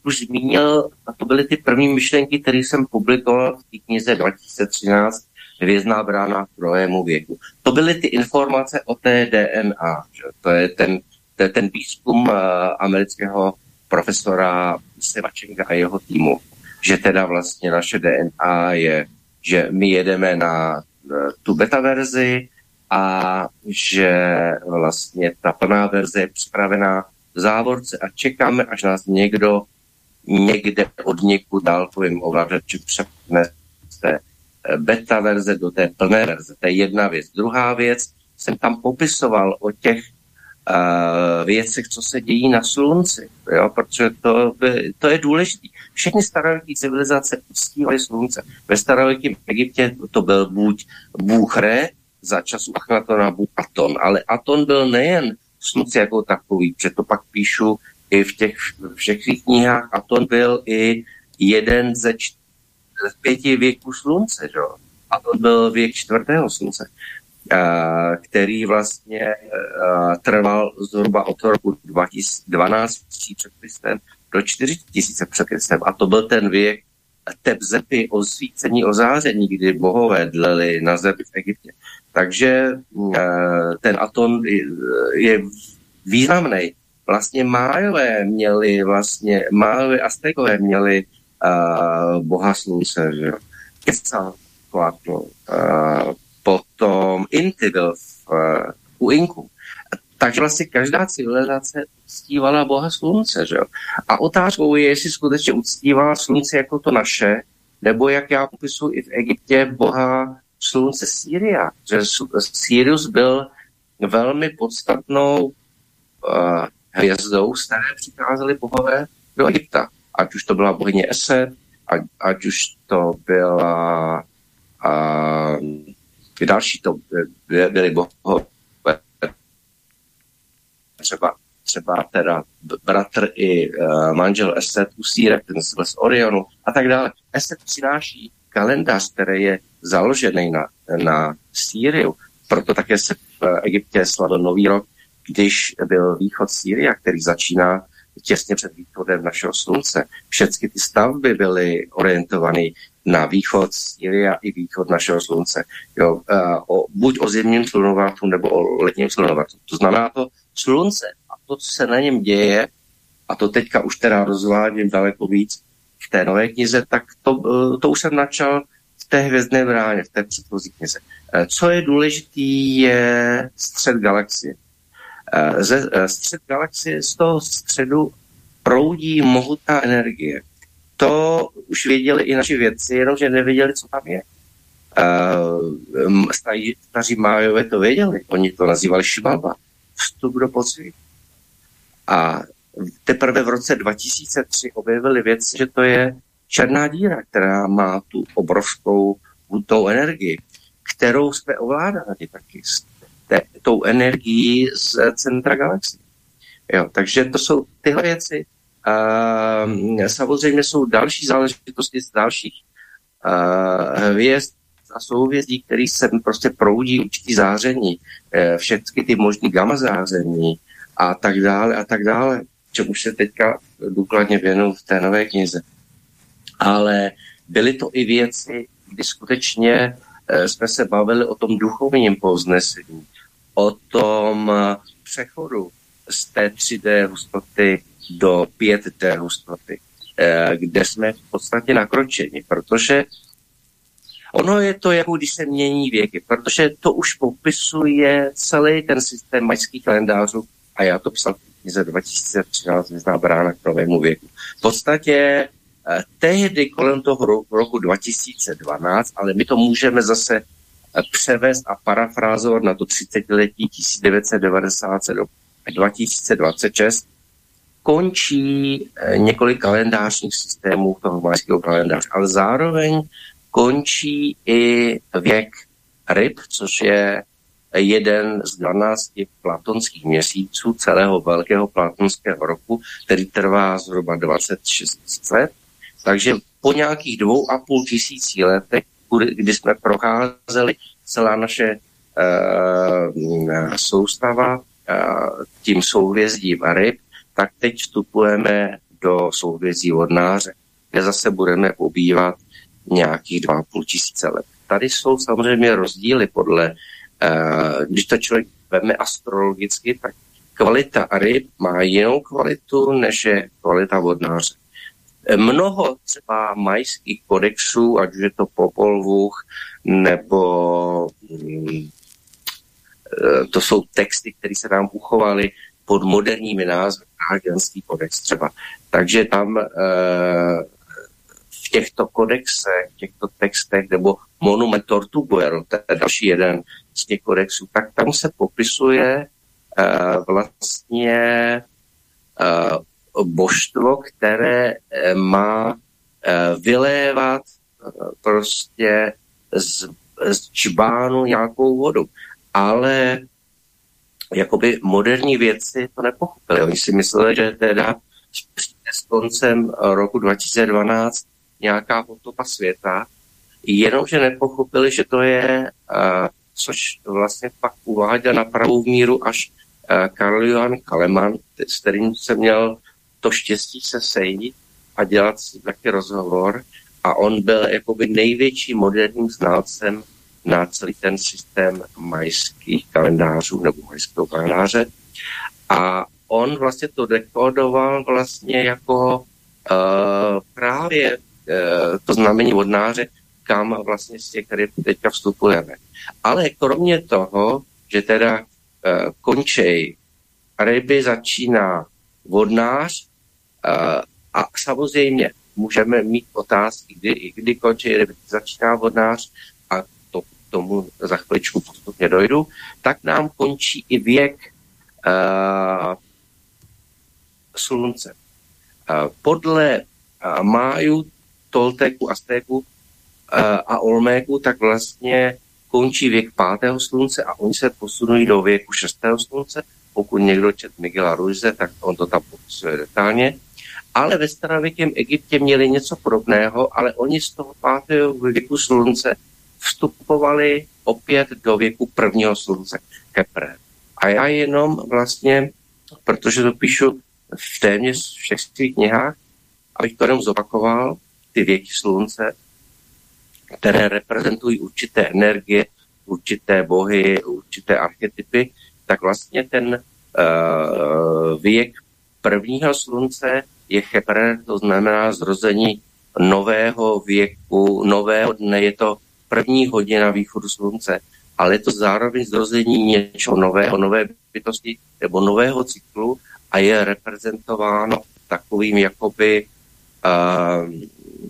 už zmínil, a to byly ty první myšlenky, které jsem publikoval v té knize 2013, Hvězdná brána druhému věku. To byly ty informace o té DNA. Že? To je ten, to je ten výzkum uh, amerického profesora Sevačenga a jeho týmu, že teda vlastně naše DNA je, že my jedeme na uh, tu beta verzi a že vlastně ta plná verze je připravená v závorce a čekáme, až nás někdo někde od někud dálkovým ovladačem přepne z té eh, beta verze do té plné verze. To je jedna věc. Druhá věc, jsem tam popisoval o těch uh, věcech, co se dějí na slunci, jo? protože to, to je důležité. Všechny starověké civilizace uctívaly slunce. Ve starověkém Egyptě to byl buď Bůh Re, za času Achnatona Bůh Aton, ale Aton byl nejen slunce jako takový, že to pak píšu i v těch všech knihách a to byl i jeden ze čt- pěti věků slunce, že? a to byl věk čtvrtého slunce, který vlastně trval zhruba od roku 12 před Kristem do 4000 před Kristem a to byl ten věk tebzepy o svícení, o záření, kdy bohové dleli na zemi v Egyptě. Takže ten Aton je významný vlastně Májové měli vlastně, Májové Aztekové měli uh, boha slunce, že Quetzalcoatl, uh, potom Inti byl v, uh, u Inku. Takže vlastně každá civilizace uctívala boha slunce, že A otázkou je, jestli skutečně uctívala slunce jako to naše, nebo jak já popisuji i v Egyptě boha slunce Sýria, že Sirius byl velmi podstatnou uh, hvězdou, z které přicházely bohové do Egypta. Ať už to byla bohyně Ese, ať, ať už to byla a, další to byly bohové. Třeba, třeba teda bratr i uh, manžel Eset Usírek, ten z Orionu a tak dále. Eset přináší kalendář, který je založený na, na Sýriu, proto také se v Egyptě slavil Nový rok když byl východ Sýria, který začíná těsně před východem našeho slunce. Všechny ty stavby byly orientované na východ Sýria i východ našeho slunce. Jo, o, buď o zimním slunovratu nebo o letním slunovratu. To znamená to slunce a to, co se na něm děje, a to teďka už teda rozvádím daleko víc v té nové knize, tak to, uh, to už jsem načal v té hvězdné bráně, v té předchozí knize. Uh, co je důležitý, je střed galaxie. Eh, ze eh, střed galaxie, z toho středu proudí mohutná energie. To už věděli i naši vědci, jenomže nevěděli, co tam je. Uh, starí, staří májové to věděli, oni to nazývali šibalba. Vstup do podzvětí. A teprve v roce 2003 objevili věc, že to je černá díra, která má tu obrovskou hutnou energii, kterou jsme ovládali taky te, tou energií z centra galaxie. Jo, takže to jsou tyhle věci. Uh, samozřejmě jsou další záležitosti z dalších uh, hvězd a souhvězdí, který se prostě proudí určitý záření, uh, všechny ty možný gamma záření a tak dále a tak dále, čemu se teďka důkladně věnuju v té nové knize. Ale byly to i věci, kdy skutečně uh, jsme se bavili o tom duchovním povznesení, o tom uh, přechodu z té 3D hustoty do 5D hustoty, eh, kde jsme v podstatě nakročeni, protože ono je to, jako když se mění věky, protože to už popisuje celý ten systém majských kalendářů a já to psal v knize 2013, Vězná brána k novému věku. V podstatě eh, tehdy kolem toho roku, roku 2012, ale my to můžeme zase eh, převést a parafrázovat na to 30-letí 1997 2026 končí eh, několik kalendářních systémů toho majského kalendáře, ale zároveň končí i věk ryb, což je jeden z 12 platonských měsíců celého velkého platonského roku, který trvá zhruba 26 let. Takže po nějakých dvou a půl tisící letech, kdy jsme procházeli celá naše uh, soustava tím souhvězdím ryb, tak teď vstupujeme do souhvězdí vodnáře, kde zase budeme pobývat nějakých dva půl tisíce let. Tady jsou samozřejmě rozdíly podle, uh, když to člověk veme astrologicky, tak kvalita ryb má jinou kvalitu, než je kvalita vodnáře. Mnoho třeba majských kodexů, ať už je to Popolvuch nebo mm, Eh, to jsou texty, které se nám uchovaly pod moderními názvy, Hagenský kodex třeba. Takže tam eh, v těchto kodexech, v těchto textech, nebo Monument Tortuguero, to je další jeden z těch kodexů, tak tam se popisuje eh, vlastně božstvo, které má vylévat prostě z, z čbánu nějakou vodu ale jakoby moderní věci to nepochopili. Oni si mysleli, že teda s koncem roku 2012 nějaká potopa světa, jenomže nepochopili, že to je, což vlastně pak uváděl na pravou míru až Karl Johan Kaleman, s kterým jsem měl to štěstí se sejít a dělat si taky rozhovor a on byl jakoby největší moderním znalcem na celý ten systém majských kalendářů nebo majského kalendáře. A on vlastně to dekodoval vlastně jako uh, právě uh, to znamení vodnáře, kam vlastně z těch ryb teďka vstupujeme. Ale kromě toho, že teda uh, končej ryby začíná vodnář a samozřejmě můžeme mít otázky, kdy, kdy končí ryby, začíná vodnář tomu za chviličku postupně dojdu, tak nám končí i věk uh, slunce. Uh, podle uh, máju, Tolteku, Aztéku uh, a Olméku, tak vlastně končí věk pátého slunce a oni se posunují do věku šestého slunce. Pokud někdo čet Miguela Ruize, tak on to tam popisuje detailně. Ale ve starověkém Egyptě měli něco podobného, ale oni z toho pátého věku slunce vstupovali opět do věku prvního slunce Kepler. A já jenom vlastně, protože to píšu v téměř všech svých knihách, abych to jenom zopakoval, ty věky slunce, které reprezentují určité energie, určité bohy, určité archetypy, tak vlastně ten uh, věk prvního slunce je Heper, to znamená zrození nového věku, nového dne, je to první hodina východu slunce, ale je to zároveň zrození něčeho nového, nové bytosti nebo nového cyklu a je reprezentováno takovým jakoby uh,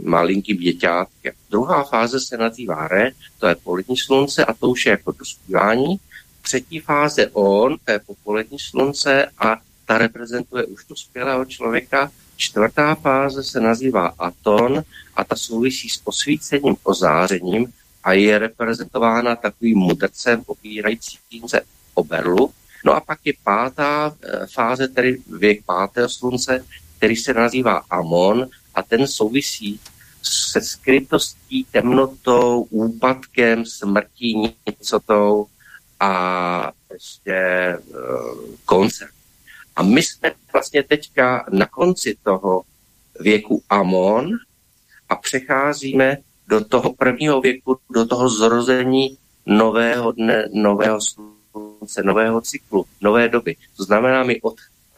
malinkým děťátkem. Druhá fáze se nazývá re, to je polední slunce a to už je jako dospívání. Třetí fáze on, to je popolední slunce a ta reprezentuje už dospělého člověka. Čtvrtá fáze se nazývá aton a ta souvisí s posvícením, ozářením a je reprezentována takovým mudrcem opírajícím se o berlu. No a pak je pátá eh, fáze, tedy věk pátého slunce, který se nazývá Amon a ten souvisí se skrytostí, temnotou, úpadkem, smrtí, nicotou a prostě uh, koncem. A my jsme vlastně teďka na konci toho věku Amon a přecházíme do toho prvního věku, do toho zrození nového dne, nového slunce, nového cyklu, nové doby. To znamená, my od,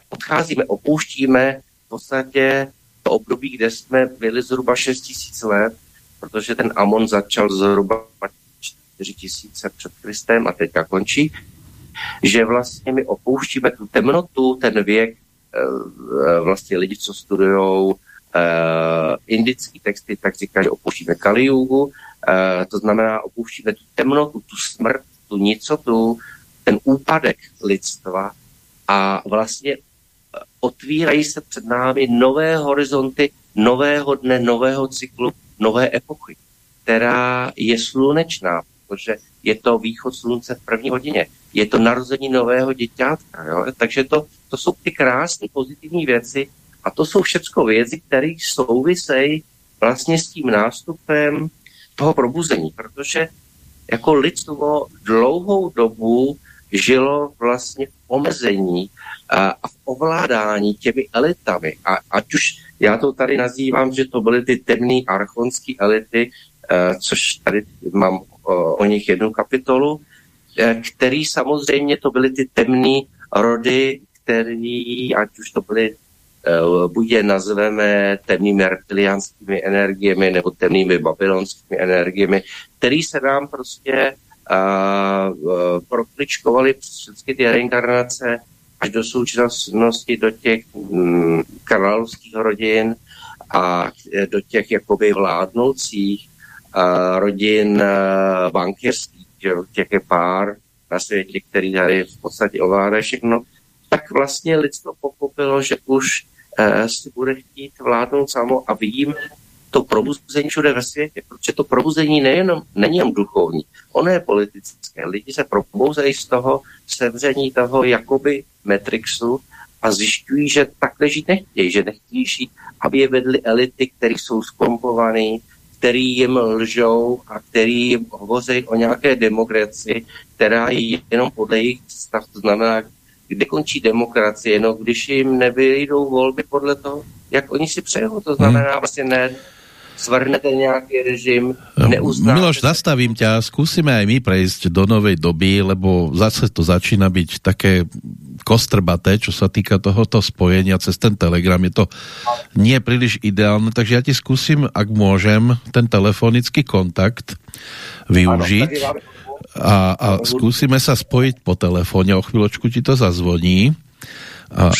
odcházíme, opouštíme v podstatě to období, kde jsme byli zhruba 6 tisíc let, protože ten Amon začal zhruba 4 tisíce před Kristem a teďka končí, že vlastně my opouštíme tu temnotu, ten věk, eh, eh, vlastně lidi, co studují uh, indický texty, tak říkají, že opouštíme Kaliugu, uh, to znamená, opouštíme tu temnotu, tu smrt, tu nicotu, ten úpadek lidstva a vlastně otvírají se před námi nové horizonty, nového dne, nového cyklu, nové epochy, která je slunečná, protože je to východ slunce v první hodině, je to narození nového děťátka. Jo? Takže to, to jsou ty krásné pozitivní věci, a to jsou všechno věci, které souvisejí vlastně s tím nástupem toho probuzení, protože jako lidstvo dlouhou dobu žilo vlastně v omezení a, v ovládání těmi elitami. A ať už já to tady nazývám, že to byly ty temné archonské elity, uh, což tady mám uh, o nich jednu kapitolu, který samozřejmě to byly ty temné rody, který, ať už to byly Eh, buď je nazveme temnými reptiliánskými energiemi nebo temnými babylonskými energiemi, který se nám prostě uh, prokličkovali všechny ty reinkarnace až do současnosti do těch um, královských rodin a do těch jakoby vládnoucích uh, rodin uh, těch je pár na světě, který tady v podstatě ovládají všechno, tak vlastně lidstvo pochopilo, že už Eh, si bude chtít vládnout samo a vidím to probuzení všude ve světě, protože to probuzení nejenom, není jen duchovní, ono je politické. Lidi se probouzejí z toho sevření toho jakoby Matrixu a zjišťují, že takhle žít nechtějí, že nechtějí žít, aby je vedly elity, které jsou skompované, který jim lžou a který jim hovoří o nějaké demokracii, která je jenom podle jejich představ, to znamená, kde končí demokracie, no když jim nevyjdou volby podle toho, jak oni si přejou, to znamená hmm. vlastně ne, svrhnete nějaký režim, neuznáte...
Miloš, zastavím ťa, skúsime aj my prejsť do novej doby, lebo zase to začína byť také kostrbaté, čo sa týka tohoto spojenia cez ten telegram. Je to nie príliš ideálne, takže ja ti skúsim, ak môžem, ten telefonický kontakt využiť. A, a skúsime sa spojiť po telefóne, o chvíľočku ti to zazvoní. A,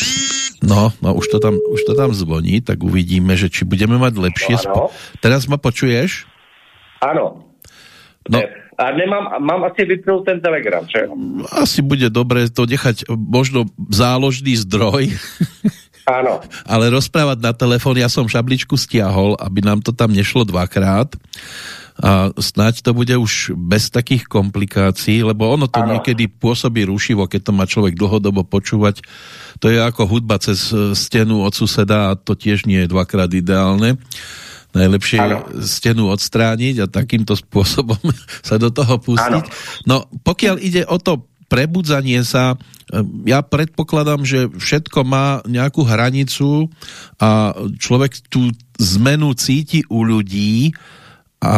no, no už to, tam, už to tam zvoní, tak uvidíme, že či budeme mať lepšie... Spo... Teraz ma počuješ?
Áno. No. A nemám, mám asi vypnúť ten telegram, že?
Asi bude dobré to nechať možno záložný zdroj.
Áno. [laughs]
Ale rozprávať na telefón, ja som šabličku stiahol, aby nám to tam nešlo dvakrát a snáď to bude už bez takých komplikácií, lebo ono to ano. niekedy pôsobí rušivo, keď to má človek dlhodobo počúvať. To je ako hudba cez e, stenu od suseda a to tiež nie je dvakrát ideálne. Najlepšie je stenu odstrániť a takýmto spôsobom [laughs] sa do toho pustiť. Ano. No pokiaľ ide o to prebudzanie sa, e, ja predpokladám, že všetko má nejakú hranicu a človek tú zmenu cíti u ľudí, a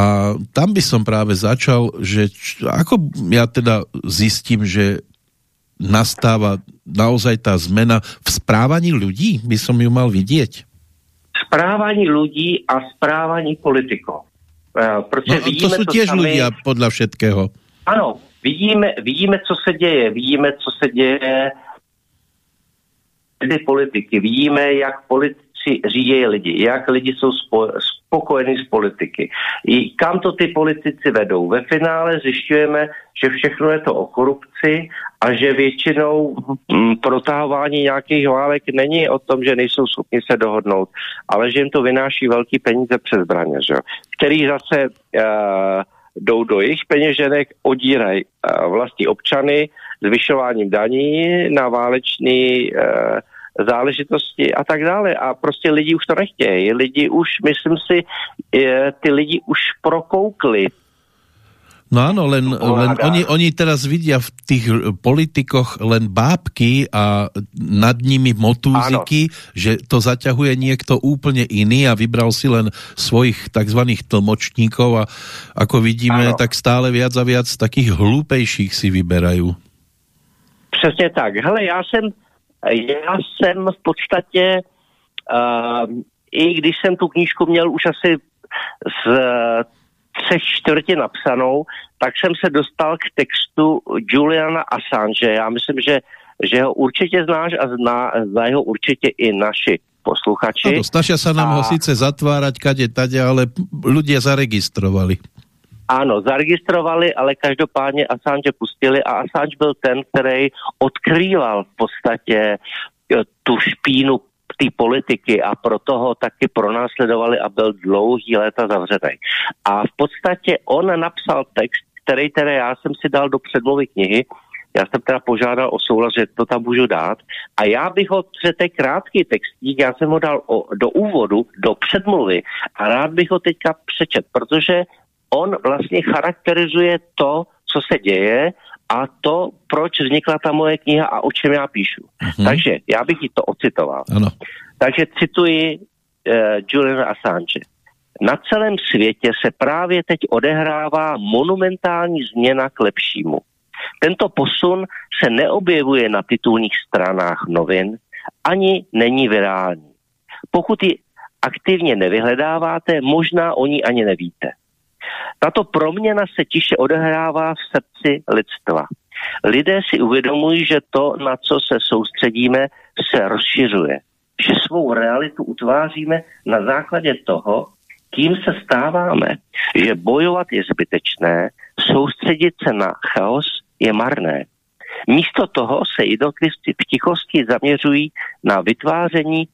tam by som práve začal, že ako ja teda zistím, že nastáva naozaj tá zmena v správaní ľudí, by som ju mal vidieť?
Správání lidí a správání politikov.
E, protože no, vidíme, to jsou těž sami... ľudia podle všetkého.
Ano, vidíme, vidíme, co se děje, vidíme, co se děje mezi politiky, vidíme, jak politici řídí lidi, jak lidi jsou spo, spokojený z politiky. I kam to ty politici vedou? Ve finále zjišťujeme, že všechno je to o korupci a že většinou mm, protahování nějakých válek není o tom, že nejsou schopni se dohodnout, ale že jim to vynáší velký peníze přes zbraně, že? který zase uh, jdou do jejich peněženek, odírají uh, vlastní občany zvyšováním daní na válečný uh, záležitosti a tak dále. A prostě lidi už to nechtějí. Lidi už, myslím si, ty lidi už prokoukli
No áno, len, len oni, oni teraz vidia v tých politikoch len bábky a nad nimi motúziky, áno. že to zaťahuje niekto úplne iný a vybral si len svojich tzv. tlmočníkov a ako vidíme, áno. tak stále viac a viac takých hlúpejších si vyberajú.
Přesně tak. Hele, já jsem já jsem v podstatě, uh, i když jsem tu knížku měl už asi z třech čtvrtě napsanou, tak jsem se dostal k textu Juliana Assange. Já myslím, že, že ho určitě znáš a zná, zná ho určitě i naši posluchači.
No, snažia sa nám a... ho sice zatvárať kade tade, ale ľudia zaregistrovali.
Ano, zaregistrovali, ale každopádně Assange pustili a Assange byl ten, který odkrýval v podstatě eh, tu špínu té politiky a proto ho taky pronásledovali a byl dlouhý léta zavřený. A v podstatě on napsal text, který teda já jsem si dal do předmluvy knihy, já jsem teda požádal o souhlas, že to tam můžu dát. A já bych ho, je krátký textík, já jsem ho dal o, do úvodu, do předmluvy a rád bych ho teďka přečet, protože on vlastně charakterizuje to, co se děje a to, proč vznikla ta moje kniha a o čem já píšu. Mm-hmm. Takže já bych ji to ocitoval.
Ano.
Takže cituji uh, Juliana Assange. Na celém světě se právě teď odehrává monumentální změna k lepšímu. Tento posun se neobjevuje na titulních stranách novin, ani není virální. Pokud ji aktivně nevyhledáváte, možná o ní ani nevíte. Tato proměna se tiše odehrává v srdci lidstva. Lidé si uvědomují, že to, na co se soustředíme, se rozšiřuje. Že svou realitu utváříme na základě toho, kým se stáváme. Že bojovat je zbytečné, soustředit se na chaos je marné. Místo toho se jednotlivci v tichosti zaměřují na vytváření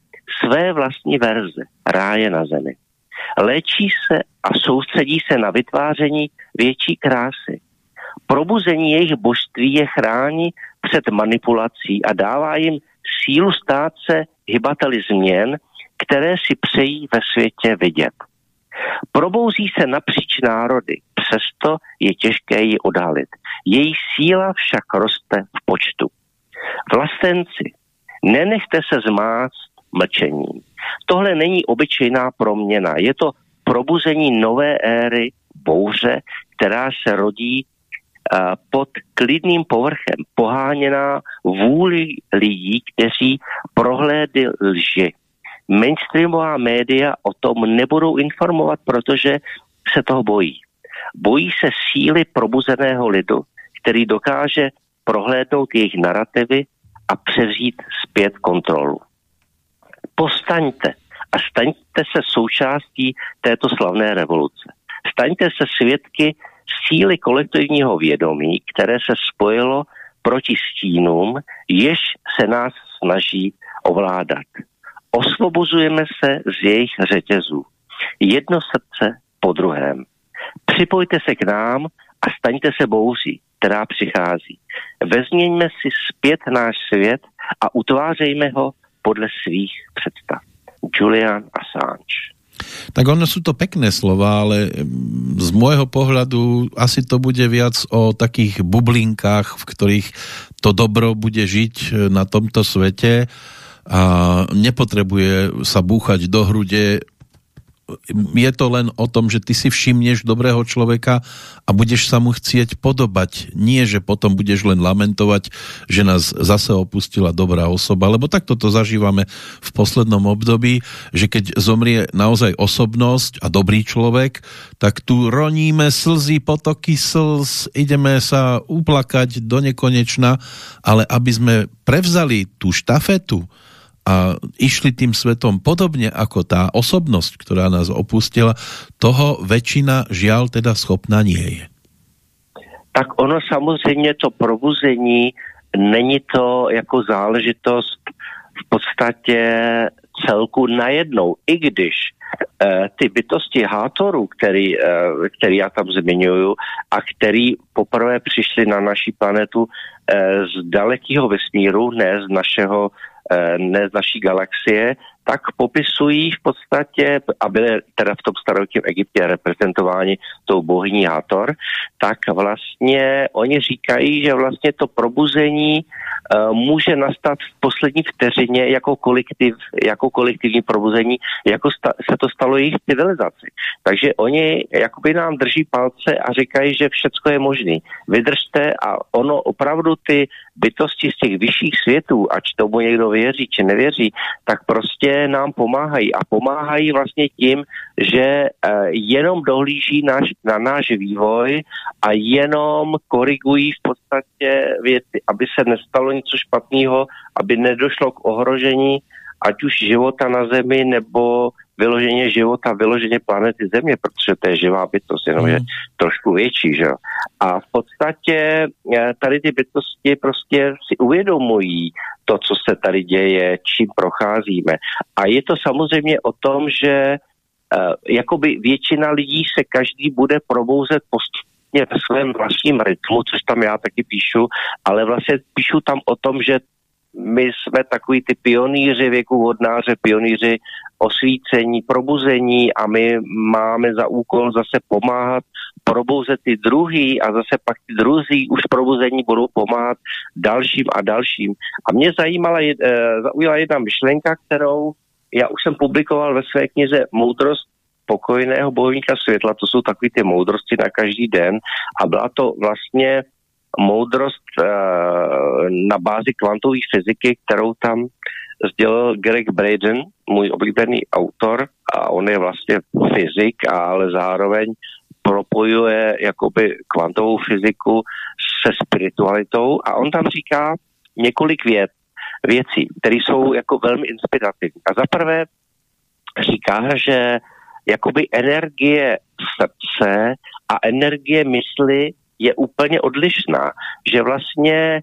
své vlastní verze ráje na zemi. Léčí se a soustředí se na vytváření větší krásy. Probuzení jejich božství je chrání před manipulací a dává jim sílu stát se hybateli změn, které si přejí ve světě vidět. Probouzí se napříč národy, přesto je těžké ji odhalit. Její síla však roste v počtu. Vlastenci, nenechte se zmást mlčením. Tohle není obyčejná proměna, je to probuzení nové éry bouře, která se rodí uh, pod klidným povrchem, poháněná vůli lidí, kteří prohlédli lži. Mainstreamová média o tom nebudou informovat, protože se toho bojí. Bojí se síly probuzeného lidu, který dokáže prohlédnout jejich narrativy a převzít zpět kontrolu postaňte a staňte se součástí této slavné revoluce. Staňte se svědky síly kolektivního vědomí, které se spojilo proti stínům, jež se nás snaží ovládat. Osvobozujeme se z jejich řetězů. Jedno srdce po druhém. Připojte se k nám a staňte se bouří, která přichází. Vezměňme si zpět náš svět a utvářejme ho podle svých představ. Julian Assange.
Tak ono sú to pekné slova, ale z môjho pohľadu asi to bude viac o takých bublinkách, v ktorých to dobro bude žiť na tomto svete a nepotrebuje sa búchať do hrude je to len o tom, že ty si všimneš dobrého človeka a budeš sa mu chcieť podobať. Nie, že potom budeš len lamentovať, že nás zase opustila dobrá osoba, lebo takto to zažívame v poslednom období, že keď zomrie naozaj osobnosť a dobrý človek, tak tu roníme slzy, potoky slz, ideme sa uplakať do nekonečna, ale aby sme prevzali tú štafetu a išli tým svetom podobne ako tá osobnosť, ktorá nás opustila, toho väčšina žiaľ teda schopná nie je.
Tak ono samozřejmě to probuzení není to jako záležitost v podstatě celku najednou, i když eh, ty bytosti hátorů, který, eh, který já tam zmiňuju a který poprvé přišli na naší planetu eh, z dalekého vesmíru, ne z našeho Eh, ne z naší galaxie, tak popisují v podstatě, a byly teda v tom starověkém Egyptě reprezentováni tou bohyní Hator, tak vlastně oni říkají, že vlastně to probuzení může nastat v poslední vteřině jako, kolektiv, jako kolektivní probuzení, jako sta, se to stalo jejich civilizaci. Takže oni jakoby nám drží palce a říkají, že všecko je možné. Vydržte a ono opravdu ty bytosti z těch vyšších světů, ať tomu někdo věří či nevěří, tak prostě nám pomáhají. A pomáhají vlastně tím, že eh, jenom dohlíží náš, na náš vývoj a jenom korigují v podstatě věci, aby se nestalo něco špatného, aby nedošlo k ohrožení ať už života na Zemi nebo vyloženě života, vyloženě planety Země, protože to je živá bytost, jenom je mm. trošku větší, že A v podstatě eh, tady ty bytosti prostě si uvědomují to, co se tady děje, čím procházíme. A je to samozřejmě o tom, že uh, jakoby většina lidí se každý bude probouzet postupně ve svém vlastním rytmu, což tam já taky píšu, ale vlastně píšu tam o tom, že my jsme takový ty pionýři věku vodnáře, pionýři osvícení, probuzení a my máme za úkol zase pomáhat probouzet ty druhý a zase pak ty druzí už probuzení budou pomáhat dalším a dalším. A mě zajímala, e, zaujala jedna myšlenka, kterou já už jsem publikoval ve své knize Moudrost pokojného bojovníka světla, to jsou takové ty moudrosti na každý den. A byla to vlastně moudrost uh, na bázi kvantové fyziky, kterou tam sdělil Greg Braden, můj oblíbený autor, a on je vlastně fyzik, ale zároveň propojuje jakoby kvantovou fyziku se spiritualitou. A on tam říká několik věd, věcí, které jsou jako velmi inspirativní. A za prvé říká, že jakoby energie srdce a energie mysli je úplně odlišná. Že vlastně,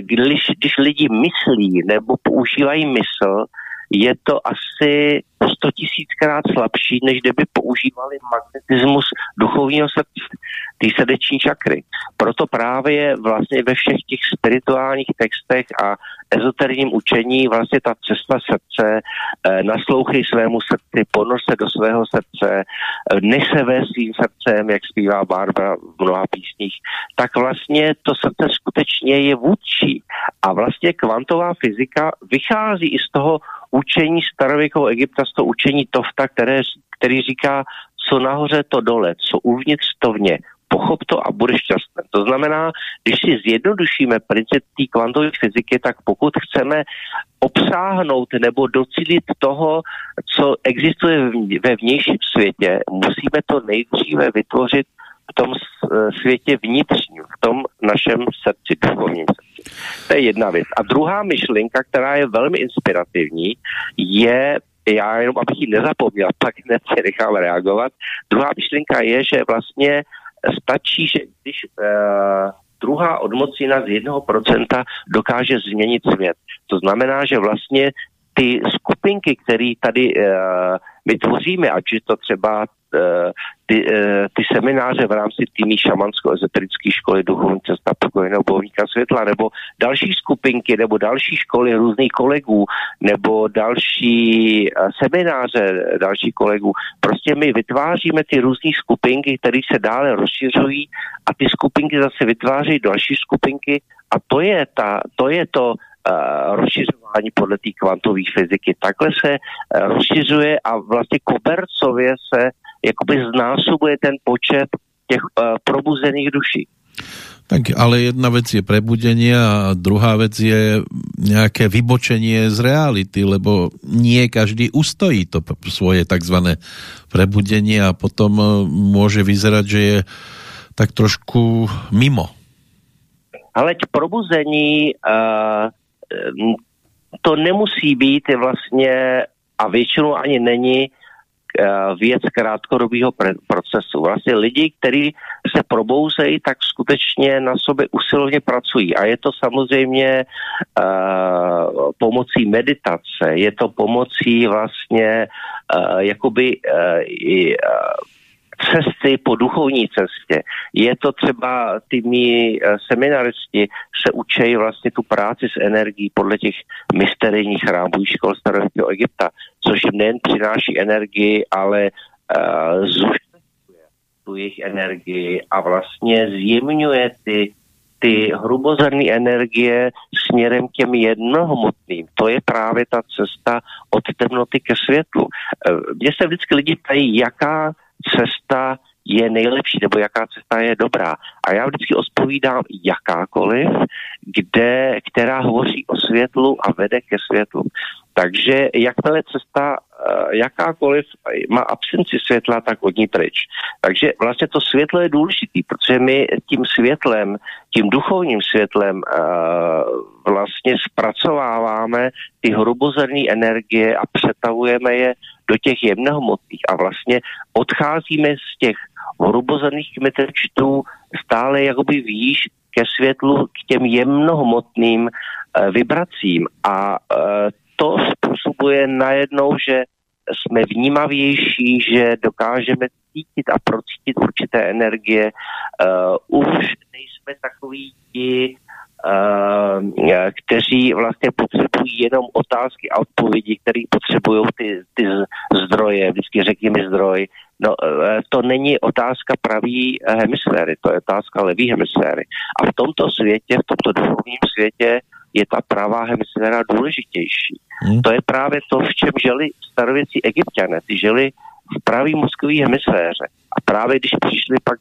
když, když lidi myslí nebo používají mysl, je to asi 100 tisíckrát slabší, než kdyby používali magnetismus duchovního srdce, ty srdeční čakry. Proto právě vlastně ve všech těch spirituálních textech a ezoterním učení vlastně ta cesta srdce, eh, naslouchej svému srdci, ponor se do svého srdce, eh, nech se ve svým srdcem, jak zpívá Barbara v mnoha písních, tak vlastně to srdce skutečně je vůdčí. A vlastně kvantová fyzika vychází i z toho učení starověkého Egypta, z toho učení Tofta, které, který říká, co nahoře, to dole, co uvnitř, to vně. Pochop to a budeš šťastný. To znamená, když si zjednodušíme princip té kvantové fyziky, tak pokud chceme obsáhnout nebo docílit toho, co existuje ve vnějším světě, musíme to nejdříve vytvořit v tom světě vnitřním, v tom našem srdci, duchovním srdci. To je jedna věc. A druhá myšlenka, která je velmi inspirativní, je já jenom, abych ji nezapomněl, [laughs] pak hned se nechám reagovat. Druhá myšlenka je, že vlastně stačí, že když uh, druhá odmocina z jednoho procenta dokáže změnit svět. To znamená, že vlastně ty skupinky, které tady uh, my tvoříme, ať je to třeba ty, uh, ty semináře v rámci týmí šamansko-ezoterické školy duchovní cesta pokojeného bojovníka světla, nebo další skupinky, nebo další školy různých kolegů, nebo další uh, semináře další kolegů. Prostě my vytváříme ty různé skupinky, které se dále rozšiřují a ty skupinky zase vytváří další skupinky a to je, ta, to, je to uh, rozšiřování podle té kvantové fyziky. Takhle se uh, rozšiřuje a vlastně kobercově se jakoby znásobuje ten počet těch uh, probuzených duší.
Tak ale jedna vec je prebudenie a druhá vec je nejaké vybočenie z reality, lebo nie každý ustojí to svoje takzvané prebudenie a potom môže vyzerať, že je tak trošku mimo.
Ale probuzení uh, to nemusí být vlastně a většinou ani není Eh, věc krátkodobého procesu. Vlastně lidi, kteří se probouzejí, tak skutečně na sobě usilovně pracují. A je to samozřejmě uh, pomocí meditace, je to pomocí vlastně uh, jakoby uh, i, uh, cesty po duchovní cestě. Je to třeba ty mý eh, seminaristi se učí vlastně tu práci s energií podle těch mysterijních chrámů škol starověkého Egypta, což jim nejen přináší energii, ale uh, zuštěstuje tu jejich energii a vlastně zjemňuje ty ty hrubozrné energie směrem k těm jednohmotným. To je právě ta cesta od temnoty ke světlu. Eh, mně se vždycky lidi ptají, jaká cesta je nejlepší, nebo jaká cesta je dobrá. A já vždycky odpovídám jakákoliv, kde, která hovoří o světlu a vede ke světlu. Takže jakmile cesta eh, jakákoliv má absenci světla, tak od ní pryč. Takže vlastně to světlo je důležitý, protože my tím světlem, tím duchovním světlem eh, vlastně zpracováváme ty hrubozrné energie a přetavujeme je do těch jemnohmotných a vlastně odcházíme z těch hrubozrných kmetrčtů stále jakoby výš ke světlu, k těm jemnohmotným e, vibracím a to způsobuje najednou, že jsme vnímavější, že dokážeme cítit a procítit určité energie. Uh, už nejsme takový ti uh, kteří vlastně potřebují jenom otázky a odpovědi, které potřebují ty, ty zdroje, vždycky řekni mi zdroj. No, uh, to není otázka pravý hemisféry, to je otázka levý hemisféry. A v tomto světě, v tomto duchovním světě je ta pravá hemisféra důležitější. Hmm. To je právě to, v čem žili starověcí egyptiané. Ty žili v pravý mozkové hemisféře. A právě když přišli pak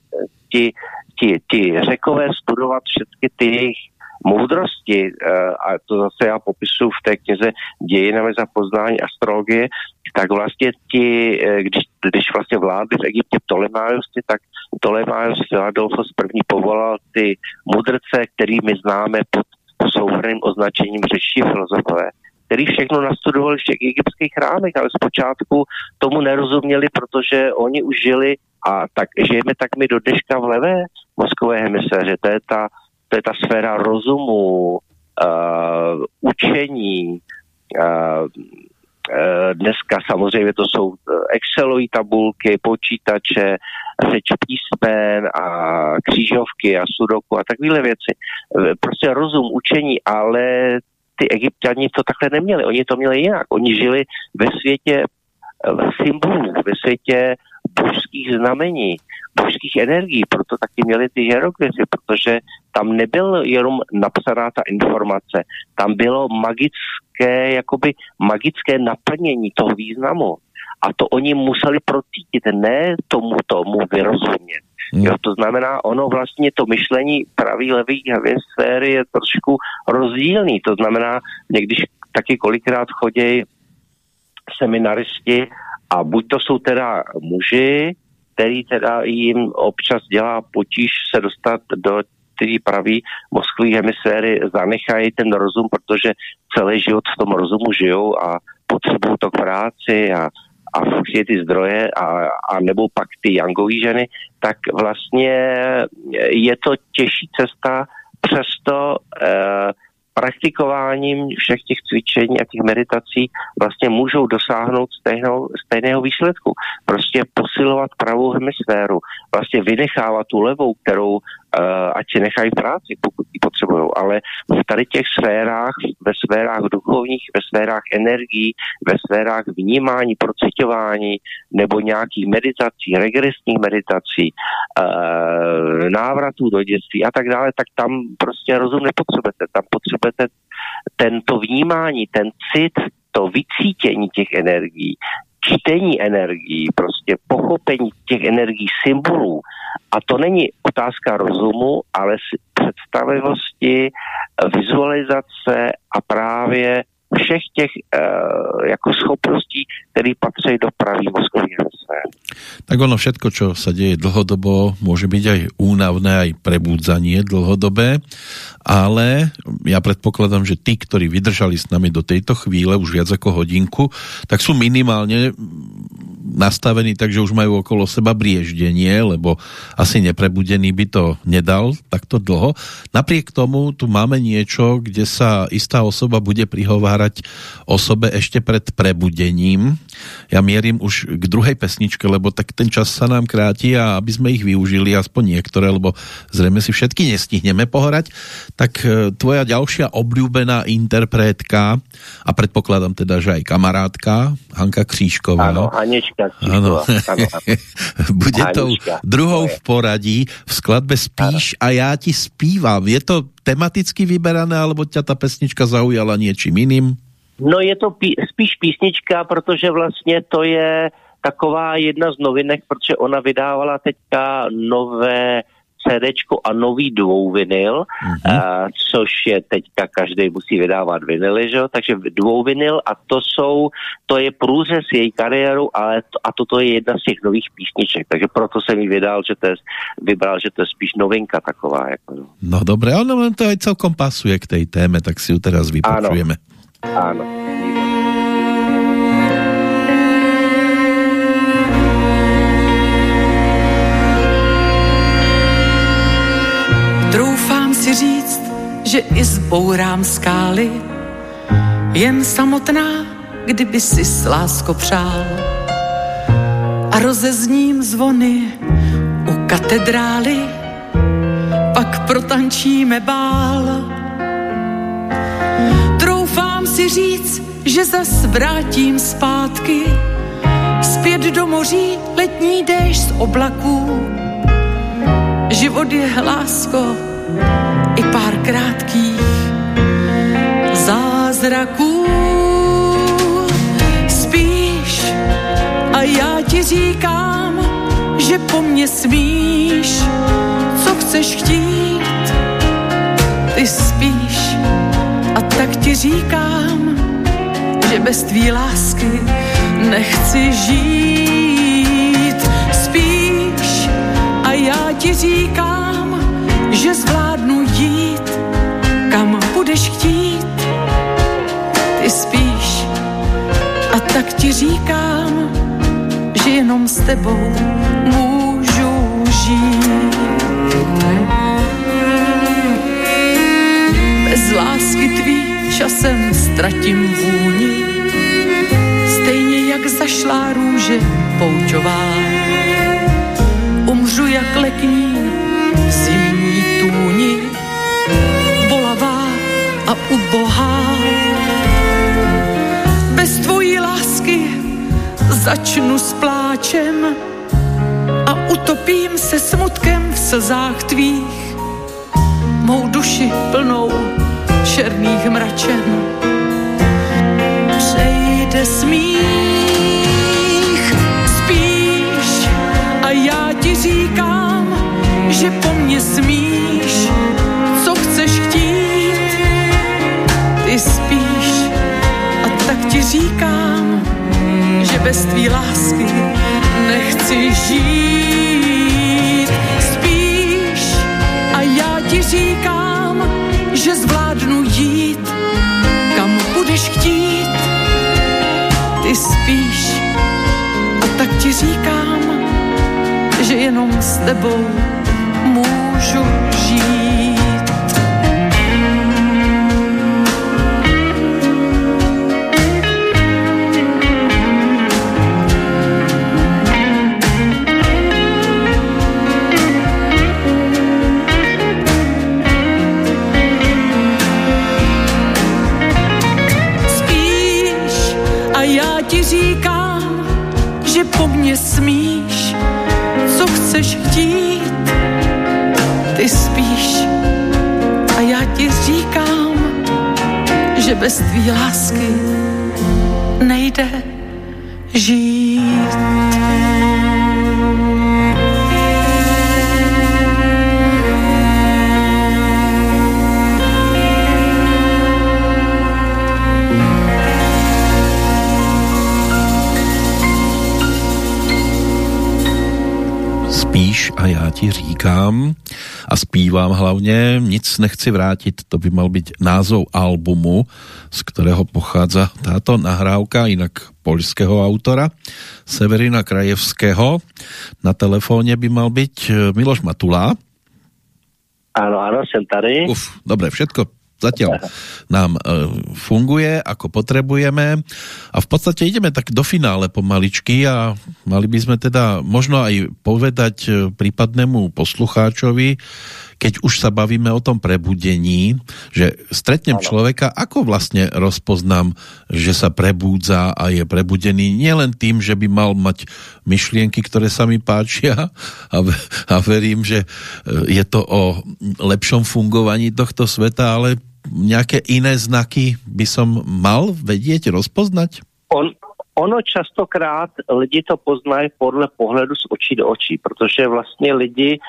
ti, ti, ti řekové studovat všechny ty jejich moudrosti, eh, a to zase já popisuju v té knize Dějinami za poznání astrologie, tak vlastně ti, eh, když, když vlastně vládli v Egyptě Ptolemaiosty, tak Ptolemaios Philadelphos první povolal ty mudrce, který my známe pod souhrným označením řečtí filozofové, který všechno nastudovali v těch egyptských chrámech, ale zpočátku tomu nerozuměli, protože oni už žili a tak žijeme tak my do dneška v levé mozkové hemisféře. To je ta to je ta sféra rozumu, uh, učení. Uh, dneska samozřejmě to jsou Excelové tabulky, počítače, řeč písmen a křížovky a sudoku a takovéhle věci. Prostě rozum, učení, ale ty egyptiani to takhle neměli. Oni to měli jinak. Oni žili ve světě symbolů, ve světě božských znamení, božských energií, proto taky měli ty hieroglyfy, protože tam nebyl jenom napsaná ta informace, tam bylo magické, jakoby magické naplnění toho významu. A to oni museli procítit, ne tomu tomu vyrozumět. Hmm. Jo, to znamená, ono vlastně to myšlení pravý, levý sféry je trošku rozdílný. To znamená, někdyž taky kolikrát chodí seminaristi a buď to jsou teda muži, který teda jim občas dělá potíž se dostat do který praví mozkový hemisféry zanechají ten rozum, protože celý život v tom rozumu žijou a potřebují to k práci a, a všechny ty zdroje a, a nebo pak ty jangové ženy, tak vlastně je to těžší cesta, přesto eh, praktikováním všech těch cvičení a těch meditací vlastně můžou dosáhnout stejného, stejného výsledku. Prostě posilovat pravou hemisféru, vlastně vynechávat tu levou, kterou ať si nechají práci, pokud ji potřebují. Ale v tady těch sférách, ve sférách duchovních, ve sférách energií, ve sférách vnímání, procitování nebo nějakých meditací, regresních meditací, uh, návratů do dětství a tak dále, tak tam prostě rozum nepotřebujete. Tam potřebujete tento vnímání, ten cit, to vycítění těch energií, čtení energií, prostě pochopení těch energií symbolů. A to není otázka rozumu, ale představivosti, vizualizace a právě všech těch uh, jako schopností, které patří do pravý mozkový hemisféry.
tak ono všetko, čo sa deje dlhodobo, môže byť aj únavné, aj prebúdzanie dlhodobé, ale ja predpokladám, že tí, ktorí vydržali s nami do tejto chvíle, už viac ako hodinku, tak sú minimálne nastavení tak, že už majú okolo seba brieždenie, lebo asi neprebudený by to nedal takto dlho. Napriek tomu tu máme niečo, kde sa istá osoba bude prihovárať osobe ešte pred prebudením. Ja mierim už k druhej pesničke, lebo tak ten čas sa nám kráti a aby sme ich využili aspoň niektoré, lebo zrejme si všetky nestihneme pohrať, tak e, tvoja ďalšia obľúbená interpretka a predpokladám teda, že aj kamarátka Hanka Křížková.
Áno, Anička Křížková. [laughs]
Bude to druhou v poradí v skladbe Spíš ano. a já ti zpívám. Je to tematicky vyberané, alebo ťa ta pesnička zaujala něčím jiným?
No je to pí, spíš písnička, protože vlastně to je taková jedna z novinek, protože ona vydávala teďka nové CD a nový dvouvinyl, mm-hmm. uh, což je teďka každý musí vydávat vinily, že? takže dvouvinyl a to jsou, to je průřez její kariéru, ale to, a toto je jedna z těch nových písniček, takže proto jsem ji vydal, že to je, vybral, že to je spíš novinka taková. Jako, no.
no dobré, ale to aj celkom pasuje k tej téme, tak si ju teraz vypočujeme.
Áno, áno.
Že i zbourám skály, jen samotná, kdyby si s lásko přál. A rozezním zvony u katedrály, pak protančíme bál. Troufám si říct, že zas vrátím zpátky, zpět do moří letní déšť z oblaků, Život je lásko i pár krátkých zázraků. Spíš a já ti říkám, že po mně smíš, co chceš chtít. Ty spíš a tak ti říkám, že bez tvý lásky nechci žít. Spíš a já ti říkám, že zvládnu jít, budeš chtít. Ty spíš a tak ti říkám, že jenom s tebou můžu žít. Bez lásky tvý časem ztratím vůni, stejně jak zašlá růže pouťová umřu jak lekní v zimní tůni, a ubohá. Bez tvojí lásky začnu s pláčem a utopím se smutkem v slzách tvých, mou duši plnou černých mračen. Přejde smích ti říkám, že po mně smíš, ti říkám, že bez tvý lásky nechci žít. Spíš a já ti říkám, že zvládnu jít, kam budeš chtít. Ty spíš a tak ti říkám, že jenom s tebou můžu žít.
Hlavně, nic nechci vrátit, to by mal být názov albumu, z kterého pochádza táto nahrávka, jinak polského autora, Severina Krajevského. Na telefóně by mal být Miloš Matula.
Ano, ano, jsem tady.
Uf, dobré, všetko zatiaľ nám e, funguje, ako potrebujeme a v podstate ideme tak do finále pomaličky a mali by sme teda možno aj povedať e, prípadnému poslucháčovi, keď už sa bavíme o tom prebudení, že stretnem ano. človeka, ako vlastne rozpoznám, že sa prebúdza a je prebudený nielen tým, že by mal mať myšlienky, ktoré sa mi páčia a, a verím, že e, je to o lepšom fungovaní tohto sveta, ale nějaké jiné znaky by som mal vědět, rozpoznat?
On, ono častokrát lidi to poznají podle pohledu z očí do očí, protože vlastně lidi,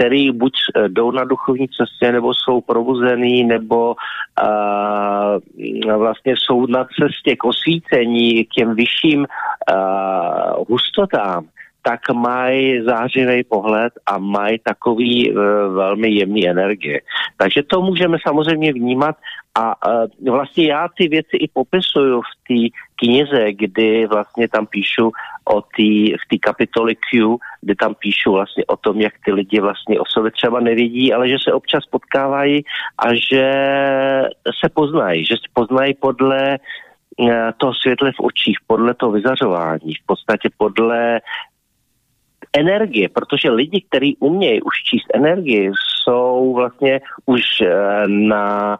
který buď eh, jdou na duchovní cestě, nebo jsou probuzený, nebo uh, vlastně jsou na cestě k osvícení, k těm vyšším uh, hustotám, tak mají zářivý pohled a mají takový uh, velmi jemný energie. Takže to můžeme samozřejmě vnímat a uh, vlastně já ty věci i popisuju v té knize, kdy vlastně tam píšu o tý, v té kapitole Q, kdy tam píšu vlastně o tom, jak ty lidi vlastně o sobě třeba nevědí, ale že se občas potkávají a že se poznají, že se poznají podle eh, toho světle v očích, podle toho vyzařování, v podstatě podle energie, protože lidi, kteří umějí už číst energii, jsou vlastně už eh, na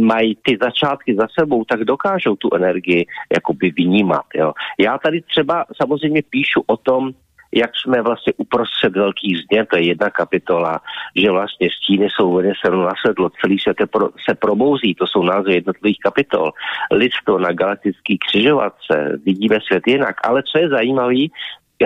mají ty začátky za sebou, tak dokážou tu energii jakoby vnímat. Jo. Já tady třeba samozřejmě píšu o tom, jak jsme vlastně uprostřed velkých změn, to je jedna kapitola, že vlastně stíny jsou vyneseno na světlo, celý svět pro, se probouzí, to jsou názvy jednotlivých kapitol. Lidstvo na galaktický křižovatce, vidíme svět jinak, ale co je zajímavé,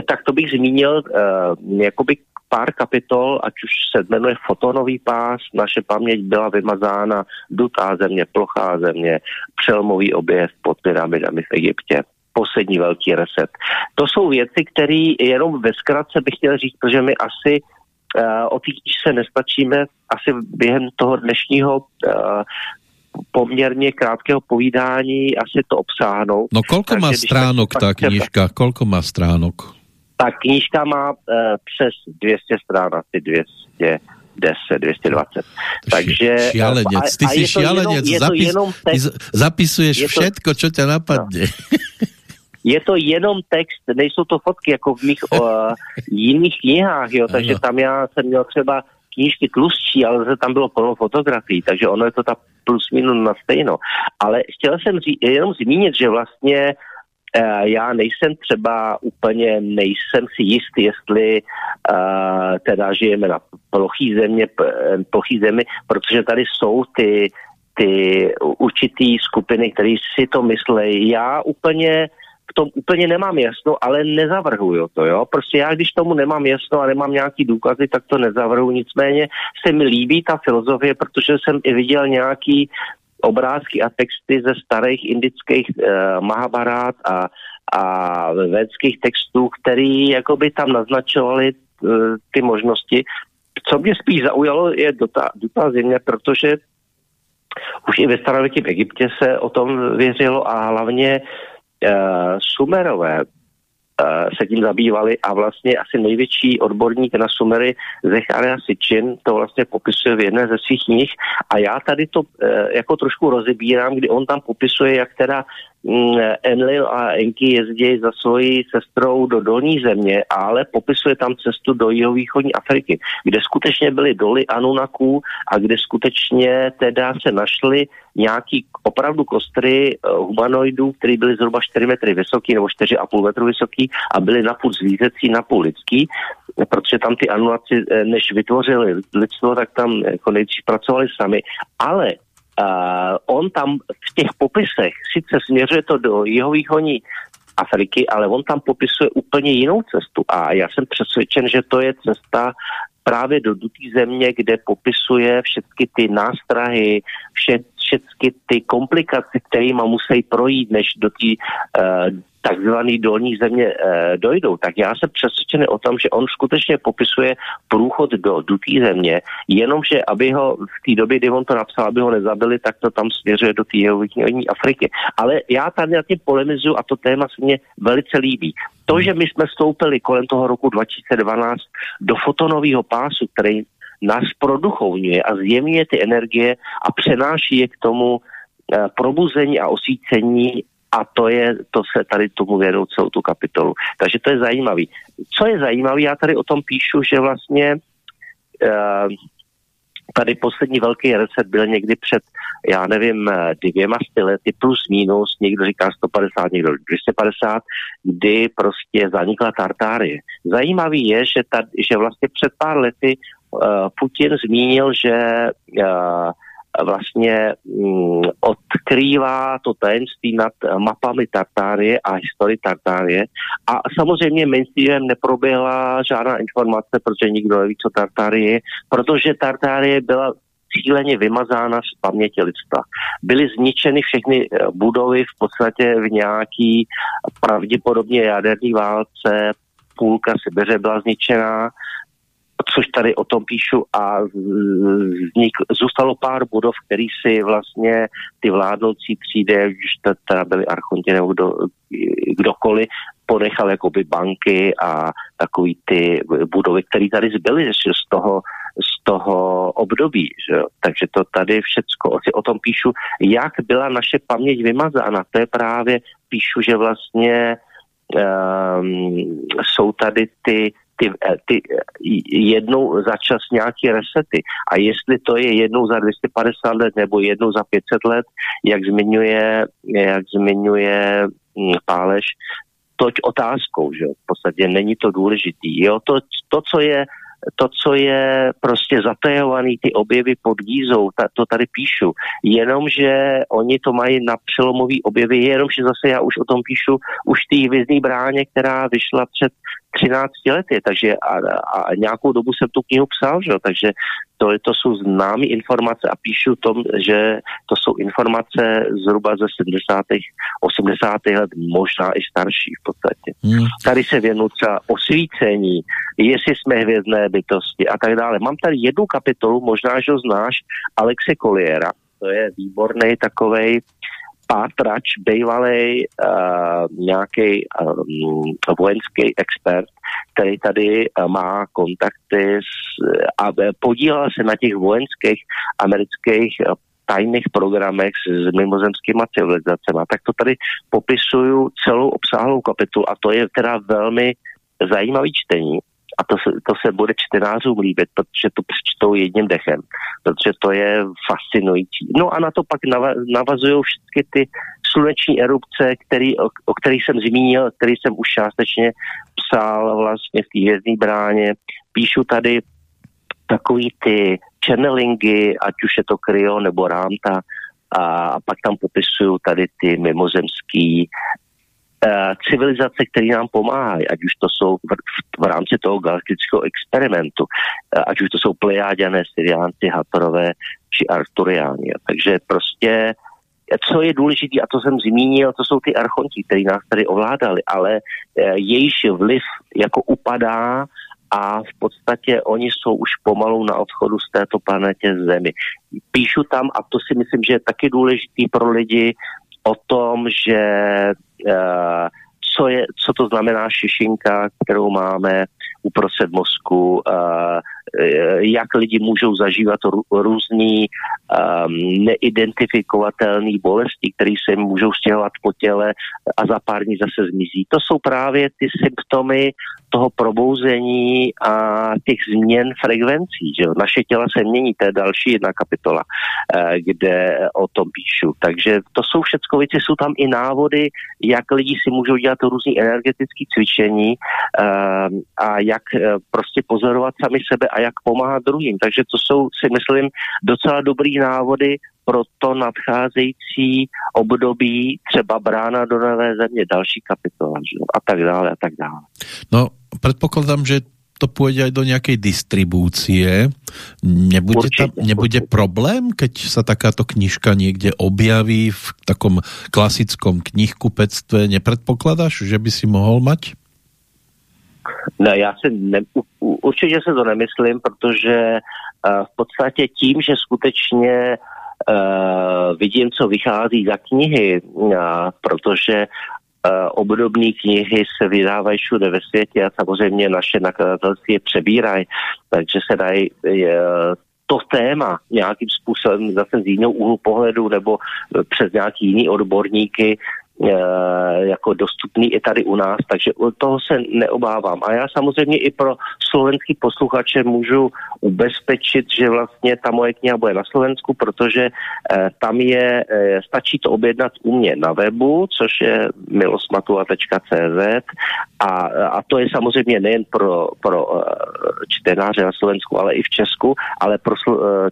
tak to bych zmínil uh, jakoby pár kapitol, ať už se jmenuje Fotonový pás, naše paměť byla vymazána, dutá země, plochá země, přelomový objev pod pyramidami v Egyptě poslední velký reset. To jsou věci, které jenom ve zkratce bych chtěl říct, protože my asi uh, o těch se nestačíme asi během toho dnešního uh, poměrně krátkého povídání asi to obsáhnout.
No kolko má stránok ta knižka? Kolko má stránok?
Ta knížka má uh, přes 200 strán, asi 200 10, 220. Takže...
Šialenec, ty si šialenec, jenom, zapis, jenom text, zapisuješ to, všetko, čo ťa napadne. No.
Je to jenom text, nejsou to fotky, jako v mých uh, [laughs] jiných knihách, jo, takže tam já jsem měl třeba knížky tlustší, ale tam bylo plno fotografií, takže ono je to ta plus minus na stejno. Ale chtěl jsem ří, jenom zmínit, že vlastně Eh, já nejsem třeba úplně, nejsem si jist, jestli uh, teda žijeme na plochý země, plochý zemi, protože tady jsou ty, ty určitý skupiny, které si to myslejí. Já úplně v tom úplně nemám jasno, ale nezavrhuju to, jo. Prostě já, když tomu nemám jasno a nemám nějaký důkazy, tak to nezavrhuju. Nicméně se mi líbí ta filozofie, protože jsem i viděl nějaký obrázky a texty ze starých indických uh, Mahabharát a, a védských textů, který jakoby tam naznačovali uh, ty možnosti. Co mě spíš zaujalo, je dotá, dotá země, protože už i ve starověkém Egyptě se o tom věřilo a hlavně uh, Sumerové se tím zabývali a vlastně asi největší odborník na Sumery Zecharia Sitchin to vlastně popisuje v jedné ze svých knih. A já tady to eh, jako trošku rozebírám, kdy on tam popisuje, jak teda Enlil a Enki jezdí za svojí sestrou do dolní země, ale popisuje tam cestu do jihovýchodní Afriky, kde skutečně byly doly Anunaků a kde skutečně teda se našly nějaký opravdu kostry uh, humanoidů, které byly zhruba 4 metry vysoký nebo 4,5 metru vysoký a byly napůl zvířecí, napůl lidský, protože tam ty anulaci, eh, než vytvořili lidstvo, tak tam jako nejdřív pracovali sami, ale on tam v těch popisech, sice směřuje to do jihovýchodní Afriky, ale on tam popisuje úplně jinou cestu. A já jsem přesvědčen, že to je cesta právě do dutý země, kde popisuje všechny ty nástrahy, vše, všechny ty komplikace, kterými musí projít, než do té uh, takzvaný dolní země e, dojdou, tak já jsem přesvědčený o tom, že on skutečně popisuje průchod do dutý země, jenomže aby ho v té době, kdy on to napsal, aby ho nezabili, tak to tam směřuje do té jihovýchodní Afriky. Ale já tady na tím polemizuju a to téma se mně velice líbí. To, že my jsme vstoupili kolem toho roku 2012 do fotonového pásu, který nás produchovňuje a zjemňuje ty energie a přenáší je k tomu eh, probuzení a osvícení a to je, to se tady tomu věnou celou tu kapitolu. Takže to je zajímavý. Co je zajímavé, já tady o tom píšu, že vlastně uh, tady poslední velký reset byl někdy před, já nevím, dvěma lety plus minus, někdo říká 150, někdo 250, kdy prostě zanikla Tartárie. Zajímavý je, že, ta, že vlastně před pár lety uh, Putin zmínil, že uh, vlastně mm, odkrývá to tajemství nad mapami Tartárie a historii Tartárie. A samozřejmě mainstreamem neproběhla žádná informace, protože nikdo neví, co Tartárie je, protože Tartárie byla cíleně vymazána z paměti lidstva. Byly zničeny všechny eh, budovy v podstatě v nějaký pravděpodobně jaderní válce, půlka Sibiře byla zničená, což tady o tom píšu a vznik, zůstalo pár budov, který si vlastně ty vládnoucí třídy, už teda byly archonti nebo kdo, kdokoliv, ponechal jakoby banky a takový ty budovy, které tady zbyly z toho, z toho období. Že? Takže to tady všecko, o tom píšu, jak byla naše paměť vymazána. To je právě, píšu, že vlastně um, jsou tady ty ty, eh, ty eh, jednou za čas nějaký resety. A jestli to je jednou za 250 let nebo jednou za 500 let, jak zmiňuje, jak zmiňuje hm, Páleš, toť otázkou, že v podstatě není to důležitý. Jo, to, to, co je to, co je prostě zatajovaný, ty objevy pod vízou, ta, to tady píšu, jenomže oni to mají na přelomový objevy, jenomže zase já už o tom píšu už té hvězdní bráně, která vyšla před 13 lety, takže a, a nějakou dobu jsem tu knihu psal, že? takže to, to jsou známé informace a píšu tom, že to jsou informace zhruba ze 70. 80. let, možná i starší v podstatě. Hmm. Tady se věnu třeba osvícení, jestli jsme hvězdné bytosti a tak dále. Mám tady jednu kapitolu, možná, že ho znáš, Alexe Koliera, to je výborný takovej pátrač, bývalý uh, nějaký um, vojenský expert, který tady uh, má kontakty s, a podílel se na těch vojenských amerických uh, tajných programech s mimozemskými civilizacemi. Tak to tady popisuju celou obsáhlou kapitolu a to je teda velmi zajímavý čtení a to se, to se bude čtenářům líbit, protože to přečtou jedním dechem, protože to je fascinující. No a na to pak navazují všechny ty sluneční erupce, který, o, o kterých jsem zmínil, který jsem už částečně psal vlastně v té hvězdní bráně. Píšu tady takový ty channelingy, ať už je to Kryo nebo Rámta, a pak tam popisuju tady ty mimozemský civilizace, které nám pomáhají, ať už to jsou v, v, v rámci toho galaktického experimentu, uh, ať už to jsou Plejáďané, Syriánci, Hatorové či Arturiáni. Takže prostě co je důležité, a to jsem zmínil, to jsou ty archonti, kteří nás tady ovládali, ale jejich vliv jako upadá a v podstatě oni jsou už pomalu na odchodu z této planetě Zemi. Píšu tam, a to si myslím, že je taky důležitý pro lidi, o tom, že co, je, co to znamená šišinka, kterou máme uprostřed mozku, uh, jak lidi můžou zažívat různý um, neidentifikovatelné bolesti, které se můžou stěhovat po těle a za pár dní zase zmizí. To jsou právě ty symptomy toho probouzení a těch změn frekvencí. Že jo? Naše těla se mění, to je další jedna kapitola, eh, kde o tom píšu. Takže to jsou všechno věci, jsou tam i návody, jak lidi si můžou dělat různý energetické cvičení eh, a jak eh, prostě pozorovat sami sebe a jak pomáhat druhým. Takže to jsou, si myslím, docela dobrý návody pro to nadcházející období, třeba brána do nové země, další kapitola, že? a tak dále, a tak dále.
No, předpokládám, že to pôjde aj do nejakej distribúcie. Nebude, tam, nebude problém, keď sa takáto knižka niekde objaví v takom klasickom knihkupectve? Nepredpokladáš, že by si mohol mať?
No, já si ne, určitě se to nemyslím, protože uh, v podstatě tím, že skutečně uh, vidím, co vychází za knihy, uh, protože uh, obdobné knihy se vydávají všude ve světě a samozřejmě naše nakladatelství je přebírají, takže se dají uh, to téma nějakým způsobem zase z jiného úhlu pohledu nebo přes nějaký jiný odborníky jako dostupný i tady u nás, takže toho se neobávám. A já samozřejmě i pro slovenský posluchače můžu ubezpečit, že vlastně ta moje kniha bude na Slovensku, protože eh, tam je, eh, stačí to objednat u mě na webu, což je milosmatua.cz a, a to je samozřejmě nejen pro, pro čtenáře na Slovensku, ale i v Česku, ale pro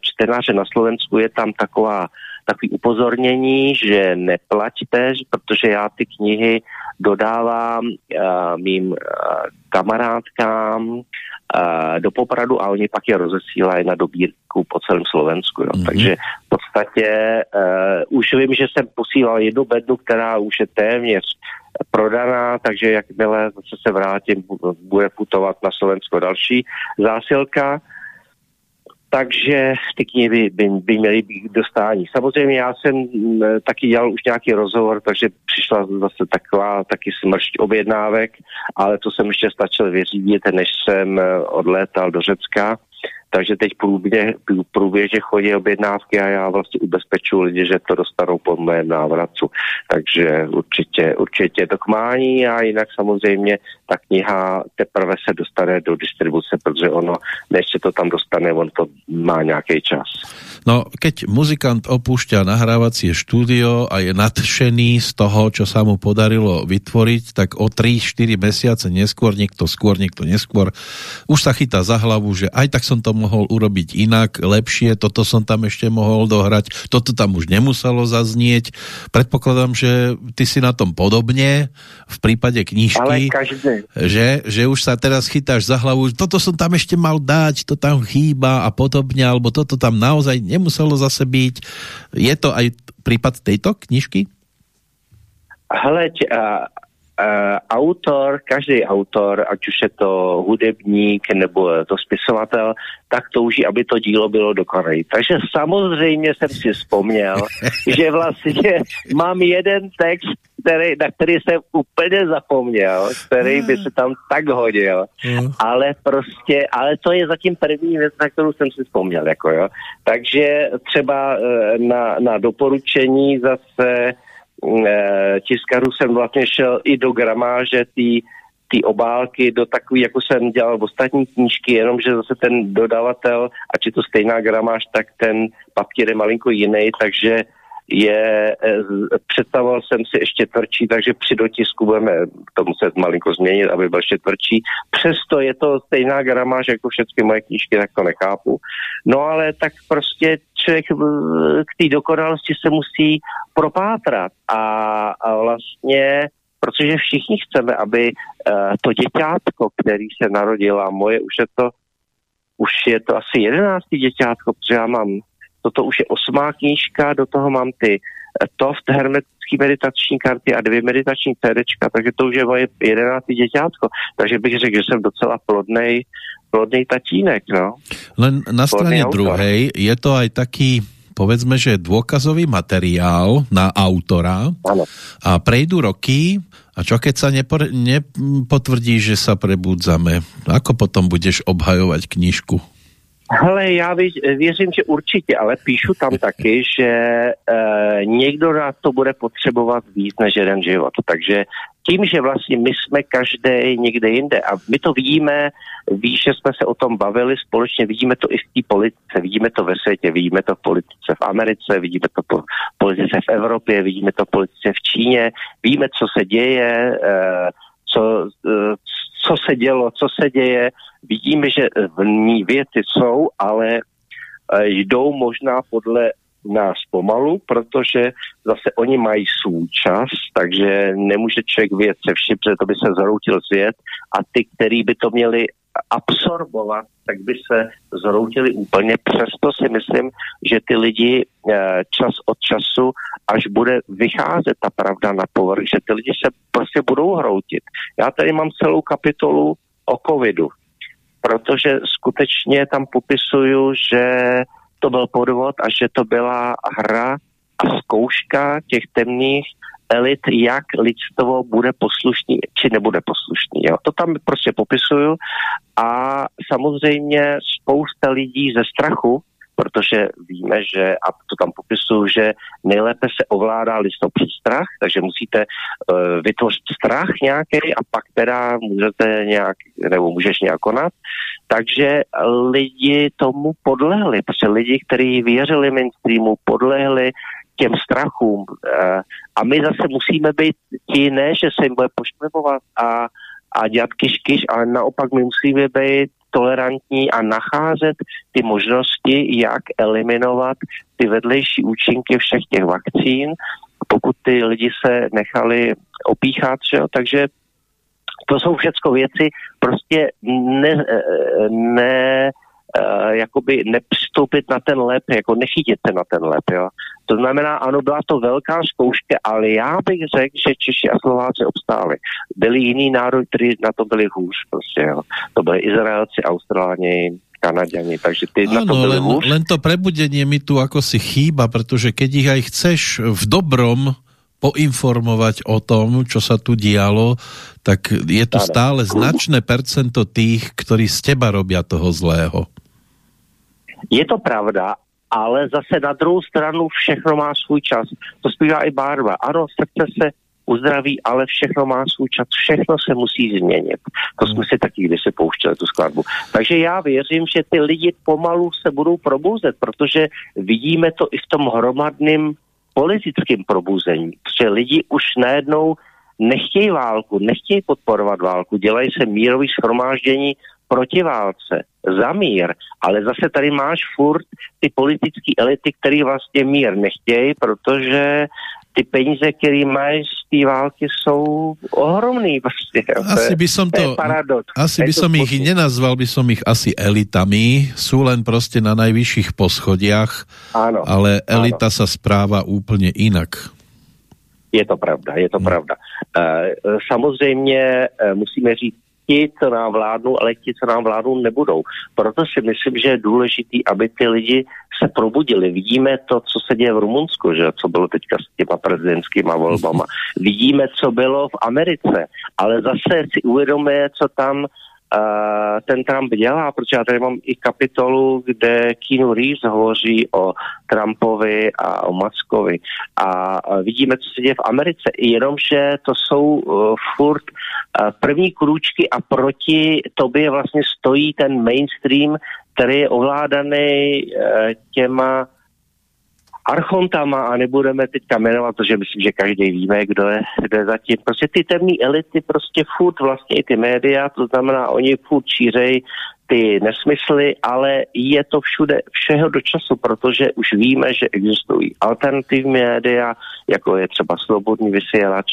čtenáře na Slovensku je tam taková takový upozornění, že neplaťte, protože já ty knihy dodávám uh, mým uh, kamarádkám uh, do Popradu a oni pak je rozesílají na dobírku po celém Slovensku. Jo. Mm-hmm. Takže v podstatě uh, už vím, že jsem posílal jednu bednu, která už je téměř prodaná, takže jakmile zase se vrátím, bude putovat na Slovensko další zásilka takže ty knihy by, by, měly být dostání. Samozřejmě já jsem m, taky dělal už nějaký rozhovor, takže přišla zase taková taky smršť objednávek, ale to jsem ještě stačil vyřídit, než jsem eh, odlétal do Řecka takže teď průběh, průběžně chodí objednávky a já vlastně ubezpečuji lidi, že to dostanou po mém návratu. Takže určitě, určitě to kmání a jinak samozřejmě ta kniha teprve se dostane do distribuce, protože ono, než se to tam dostane, on to má nějaký čas.
No, keď muzikant opúšťa nahrávacie štúdio a je nadšený z toho, čo sa mu podarilo vytvoriť, tak o 3-4 mesiace neskôr, niekto skôr, niekto neskôr, už sa chytá za hlavu, že aj tak som to mohol urobiť inak, lepšie, toto som tam ešte mohol dohrať, toto tam už nemuselo zaznieť. Predpokladám, že ty si na tom podobne v prípade knižky, že, že už sa teraz chytáš za hlavu, toto som tam ešte mal dať, to tam chýba a podobne, alebo toto tam naozaj nemuselo zase byť. Je to aj prípad tejto knižky?
Hele, autor, každý autor, ať už je to hudebník nebo to spisovatel, tak touží, aby to dílo bylo dokonalé. Takže samozřejmě jsem si vzpomněl, [laughs] že vlastně mám jeden text, který, na který jsem úplně zapomněl, který by se tam tak hodil, mm. ale prostě, ale to je zatím první věc, na kterou jsem si vzpomněl, jako jo. Takže třeba eh, na, na doporučení zase Eh, tiskaru jsem vlastně šel i do gramáže ty ty obálky do takový, jako jsem dělal v ostatní knížky, jenomže zase ten dodavatel, ať je to stejná gramáž, tak ten papír je malinko jiný, takže je, eh, představoval jsem si ještě tvrdší, takže při dotisku budeme to muset malinko změnit, aby byl ještě tvrdší. Přesto je to stejná gramáž jako všechny moje knížky, tak to nechápu. No ale tak prostě člověk k té dokonalosti se musí propátrat a, a vlastně protože všichni chceme, aby uh, to děťátko, který se narodilo, a moje už je to už je to asi jedenáctý děťátko, protože já mám Toto už je osmá knížka, do toho mám ty eh, TOFT hermetický meditační karty a dvě meditační CDčka, takže to už je moje jedenáctý děťátko. Takže bych řekl, že jsem docela plodnej, plodný tatínek, no.
Len na straně druhé je to aj taký povedzme, že dôkazový materiál na autora ano. a prejdú roky a čo keď sa nepo, nepotvrdí, že sa prebudzame? Ako potom budeš obhajovať knižku?
Hele, já věřím, že určitě, ale píšu tam taky, že e, někdo na to bude potřebovat víc než jeden život. Takže tím, že vlastně my jsme každý někde jinde a my to vidíme, víš, že jsme se o tom bavili společně, vidíme to i v té politice, vidíme to ve světě, vidíme to v politice v Americe, vidíme to v politice v Evropě, vidíme to v politice v Číně, víme, co se děje, e, co, e, co se dělo, co se děje. Vidíme, že v ní věci jsou, ale eh, jdou možná podle nás pomalu, protože zase oni mají svůj čas, takže nemůže člověk vědět se vším, protože to by se zhroutil svět a ty, který by to měli absorbovat, tak by se zhroutili úplně. Přesto si myslím, že ty lidi eh, čas od času, až bude vycházet ta pravda na povrch, že ty lidi se prostě budou hroutit. Já tady mám celou kapitolu o covidu, protože skutečně tam popisuju, že to byl podvod a že to byla hra a zkouška těch temných elit, jak lidstvo bude poslušný, či nebude poslušný. Jo. To tam prostě popisuju a samozřejmě spousta lidí ze strachu, protože víme, že, a to tam popisuju, že nejlépe se ovládá listo před strach, takže musíte uh, vytvořit strach nějaký a pak teda můžete nějak, nebo můžeš nějak konat. Takže lidi tomu podlehli, protože lidi, kteří věřili mainstreamu, podlehli těm strachům. Uh, a my zase musíme být ti ne, že se jim bude pošlebovat a, a dělat kyš, kyš, ale naopak my musíme být tolerantní a nacházet ty možnosti, jak eliminovat ty vedlejší účinky všech těch vakcín, pokud ty lidi se nechali opíchat, že jo? takže to jsou všechno věci, prostě ne, ne uh, jakoby nepřistoupit na ten lep, jako nechytit se na ten lep, jo. To znamená, ano, byla to velká zkouška, ale já bych řekl, že Češi a Slováci obstáli. Byli jiný národ, kteří na to byli hůř, prostě, jo. To byli Izraelci, Australáni, Kanaďani, takže ty ano, na to byli
len,
hůř.
len to prebudenie mi tu ako si chýba, protože keď ich aj chceš v dobrom poinformovať o tom, čo sa tu dialo, tak je tu stále značné percento tých, ktorí z teba robia toho zlého.
Je to pravda, ale zase na druhou stranu všechno má svůj čas. To zpívá i Barba. Ano, srdce se uzdraví, ale všechno má svůj čas, všechno se musí změnit. To jsme si taky kdysi pouštěli tu skladbu. Takže já věřím, že ty lidi pomalu se budou probouzet, protože vidíme to i v tom hromadném politickém probuzení, protože lidi už najednou nechtějí válku, nechtějí podporovat válku, dělají se mírový schromáždění proti válce, za mír, ale zase tady máš furt ty politické elity, které vlastně mír nechtějí, protože ty peníze, které mají z té války, jsou ohromný. Prostě.
Asi by som to, to paradox. asi by som ich nenazval, by som ich asi elitami, sú len prostě na najvyšších poschodiach,
áno,
ale elita áno. sa správa úplně inak.
Je to pravda, je to hmm. pravda. Uh, samozřejmě uh, musíme říct, ti, co nám vládnou, ale ti, co nám vládnou, nebudou. Proto si myslím, že je důležitý, aby ty lidi se probudili. Vidíme to, co se děje v Rumunsku, že co bylo teďka s těma prezidentskýma volbama. [laughs] Vidíme, co bylo v Americe, ale zase si uvědomuje, co tam uh, ten Trump dělá, protože já tady mám i kapitolu, kde Keanu Reeves hovoří o Trumpovi a o Mackovi a vidíme, co se děje v Americe, jenomže to jsou uh, furt uh, první krůčky a proti tobě vlastně stojí ten mainstream, který je ovládaný uh, těma archontama a nebudeme teďka jmenovat, protože myslím, že každý víme, kdo je, kdo je zatím. Prostě ty temní elity prostě furt vlastně i ty média, to znamená, oni furt šířej ty nesmysly, ale je to všude všeho do času, protože už víme, že existují alternativní média, jako je třeba Slobodný vysílač,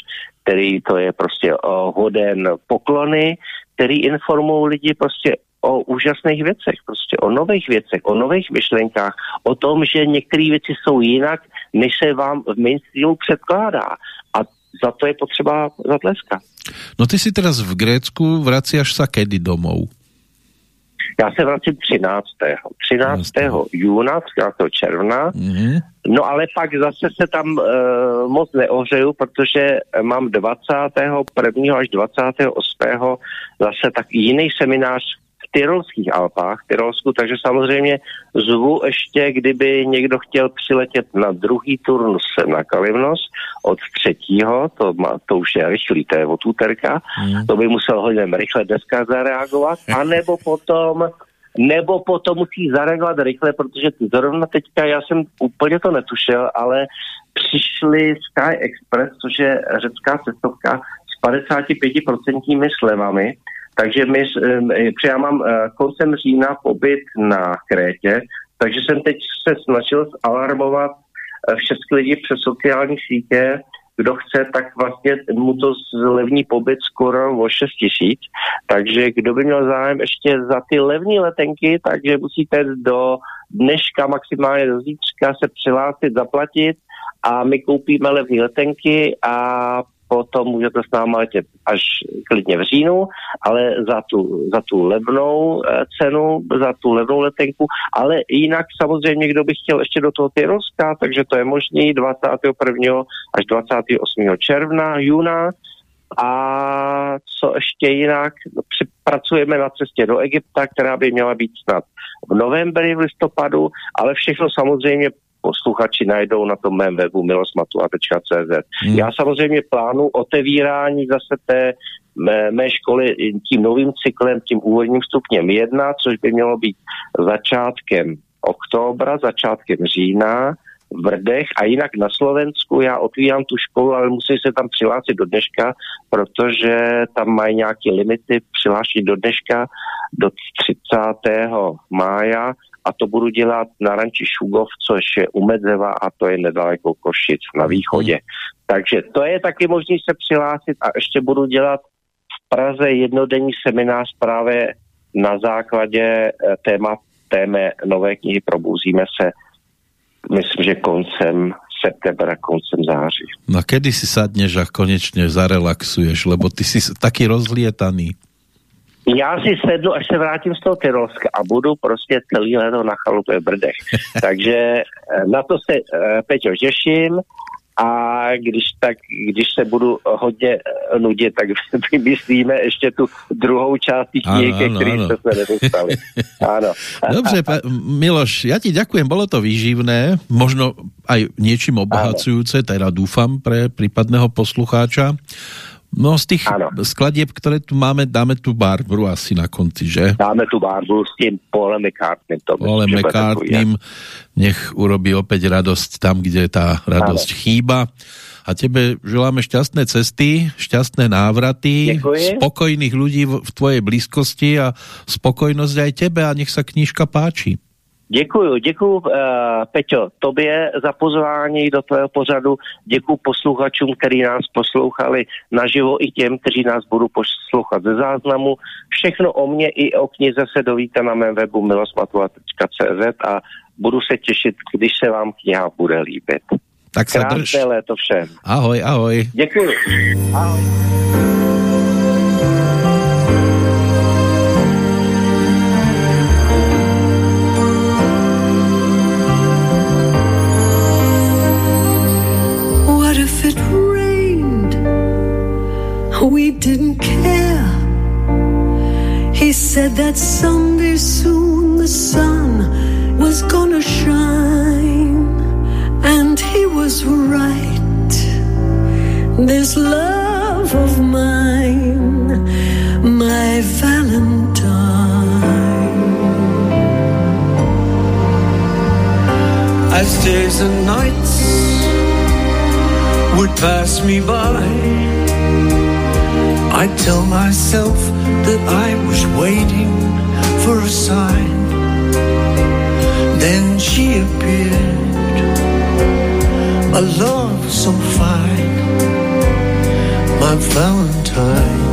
který to je prostě hoden poklony, který informují lidi prostě o úžasných věcech, prostě o nových věcech, o nových myšlenkách, o tom, že některé věci jsou jinak, než se vám v mainstreamu předkládá. A za to je potřeba zatleskat.
No ty si teraz v Grécku vraciaš sa kedy domov?
Já se vracím 13. 13. 13. júna, 13. června. Mm-hmm. No ale pak zase se tam uh, moc neohřeju, protože mám 21. až 28. zase tak jiný seminář Tyrolských Alpách, Tyrolsku, takže samozřejmě zvu ještě, kdyby někdo chtěl přiletět na druhý turnus na Kalivnos od třetího, to, má, to už je rychlý, to je od úterka, mm. to by musel hodně rychle dneska zareagovat, [laughs] anebo potom nebo potom musí zareagovat rychle, protože zrovna teďka, já jsem úplně to netušil, ale přišli Sky Express, což je řecká cestovka s 55% slevami, takže my, já mám koncem října pobyt na Krétě, Takže jsem teď se snažil alarmovat eh, všechny lidi přes sociální sítě, kdo chce, tak vlastně mu to zlevní pobyt skoro o 6 tisíc. Takže kdo by měl zájem ještě za ty levní letenky, takže musíte do dneška, maximálně do zítřka se přihlásit, zaplatit a my koupíme levní letenky a potom můžete s náma letět až klidně v říjnu, ale za tu, za tu levnou eh, cenu, za tu levnou letenku, ale jinak samozřejmě, kdo by chtěl ještě do toho Tyrolska, takže to je možný 21. až 28. června, juna, a co ještě jinak, pracujeme na cestě do Egypta, která by měla být snad v novembri, v listopadu, ale všechno samozřejmě posluchači najdou na tom mém webu milosmatua.cz. Hmm. Já samozřejmě plánu otevírání zase té mé, mé školy tím novým cyklem, tím úvodním stupněm 1, což by mělo být začátkem oktobra, začátkem října, v Brdech a jinak na Slovensku já otvírám tu školu, ale musí se tam přihlásit do dneška, protože tam mají nějaké limity přihlášení do dneška do 30. mája a to budu dělat na ranči Šugov, což je u Medzeva a to je nedaleko Košic na východě. Hmm. Takže to je taky možné se přihlásit a ještě budu dělat v Praze jednodenní seminář právě na základě eh, téma téme nové knihy Probouzíme se, myslím, že koncem septembra, koncem září.
No kedy si sadneš a konečně zarelaxuješ, lebo ty si taky rozlietaný
já si sednu, až se vrátím z toho Tyrolska a budu prostě celý léto na chalupě Brdech. [laughs] Takže eh, na to se, eh, Peťo, těším a když, tak, když se budu hodně eh, nudit, tak [laughs] vymyslíme ještě tu druhou část těch knih, ke kterým jste se nedostali. [laughs] Ano.
Dobře, pa, Miloš, ja ti ďakujem, bolo to výživné, možno aj niečím obohacujúce, teda dúfam pre prípadného poslucháča. No z těch ano. skladieb, které tu máme, dáme tu Barbaru asi na konci, že?
Dáme tu Barbaru s tím Paulem McCartneym. To
Paulem McCartneym, nech urobí opäť radosť tam, kde ta radosť ano. chýba. A tebe želáme šťastné cesty, šťastné návraty, Děkuji. spokojných ľudí v tvojej blízkosti a spokojnosť aj tebe a nech sa knížka páči.
Děkuju, děkuju uh, Peťo, tobě za pozvání do tvého pořadu, děkuju posluchačům, kteří nás poslouchali naživo i těm, kteří nás budou poslouchat ze záznamu. Všechno o mě i o knize se dovíte na mém webu milosmatova.cz a budu se těšit, když se vám kniha bude líbit.
Tak se drž.
léto všem.
Ahoj, ahoj.
Děkuji. Ahoj.
Didn't care. He said that someday soon the sun was gonna shine, and he was right. This love of mine, my Valentine. As days and nights would pass me by I tell myself that I was waiting for a sign. Then she appeared, a love so fine, my Valentine.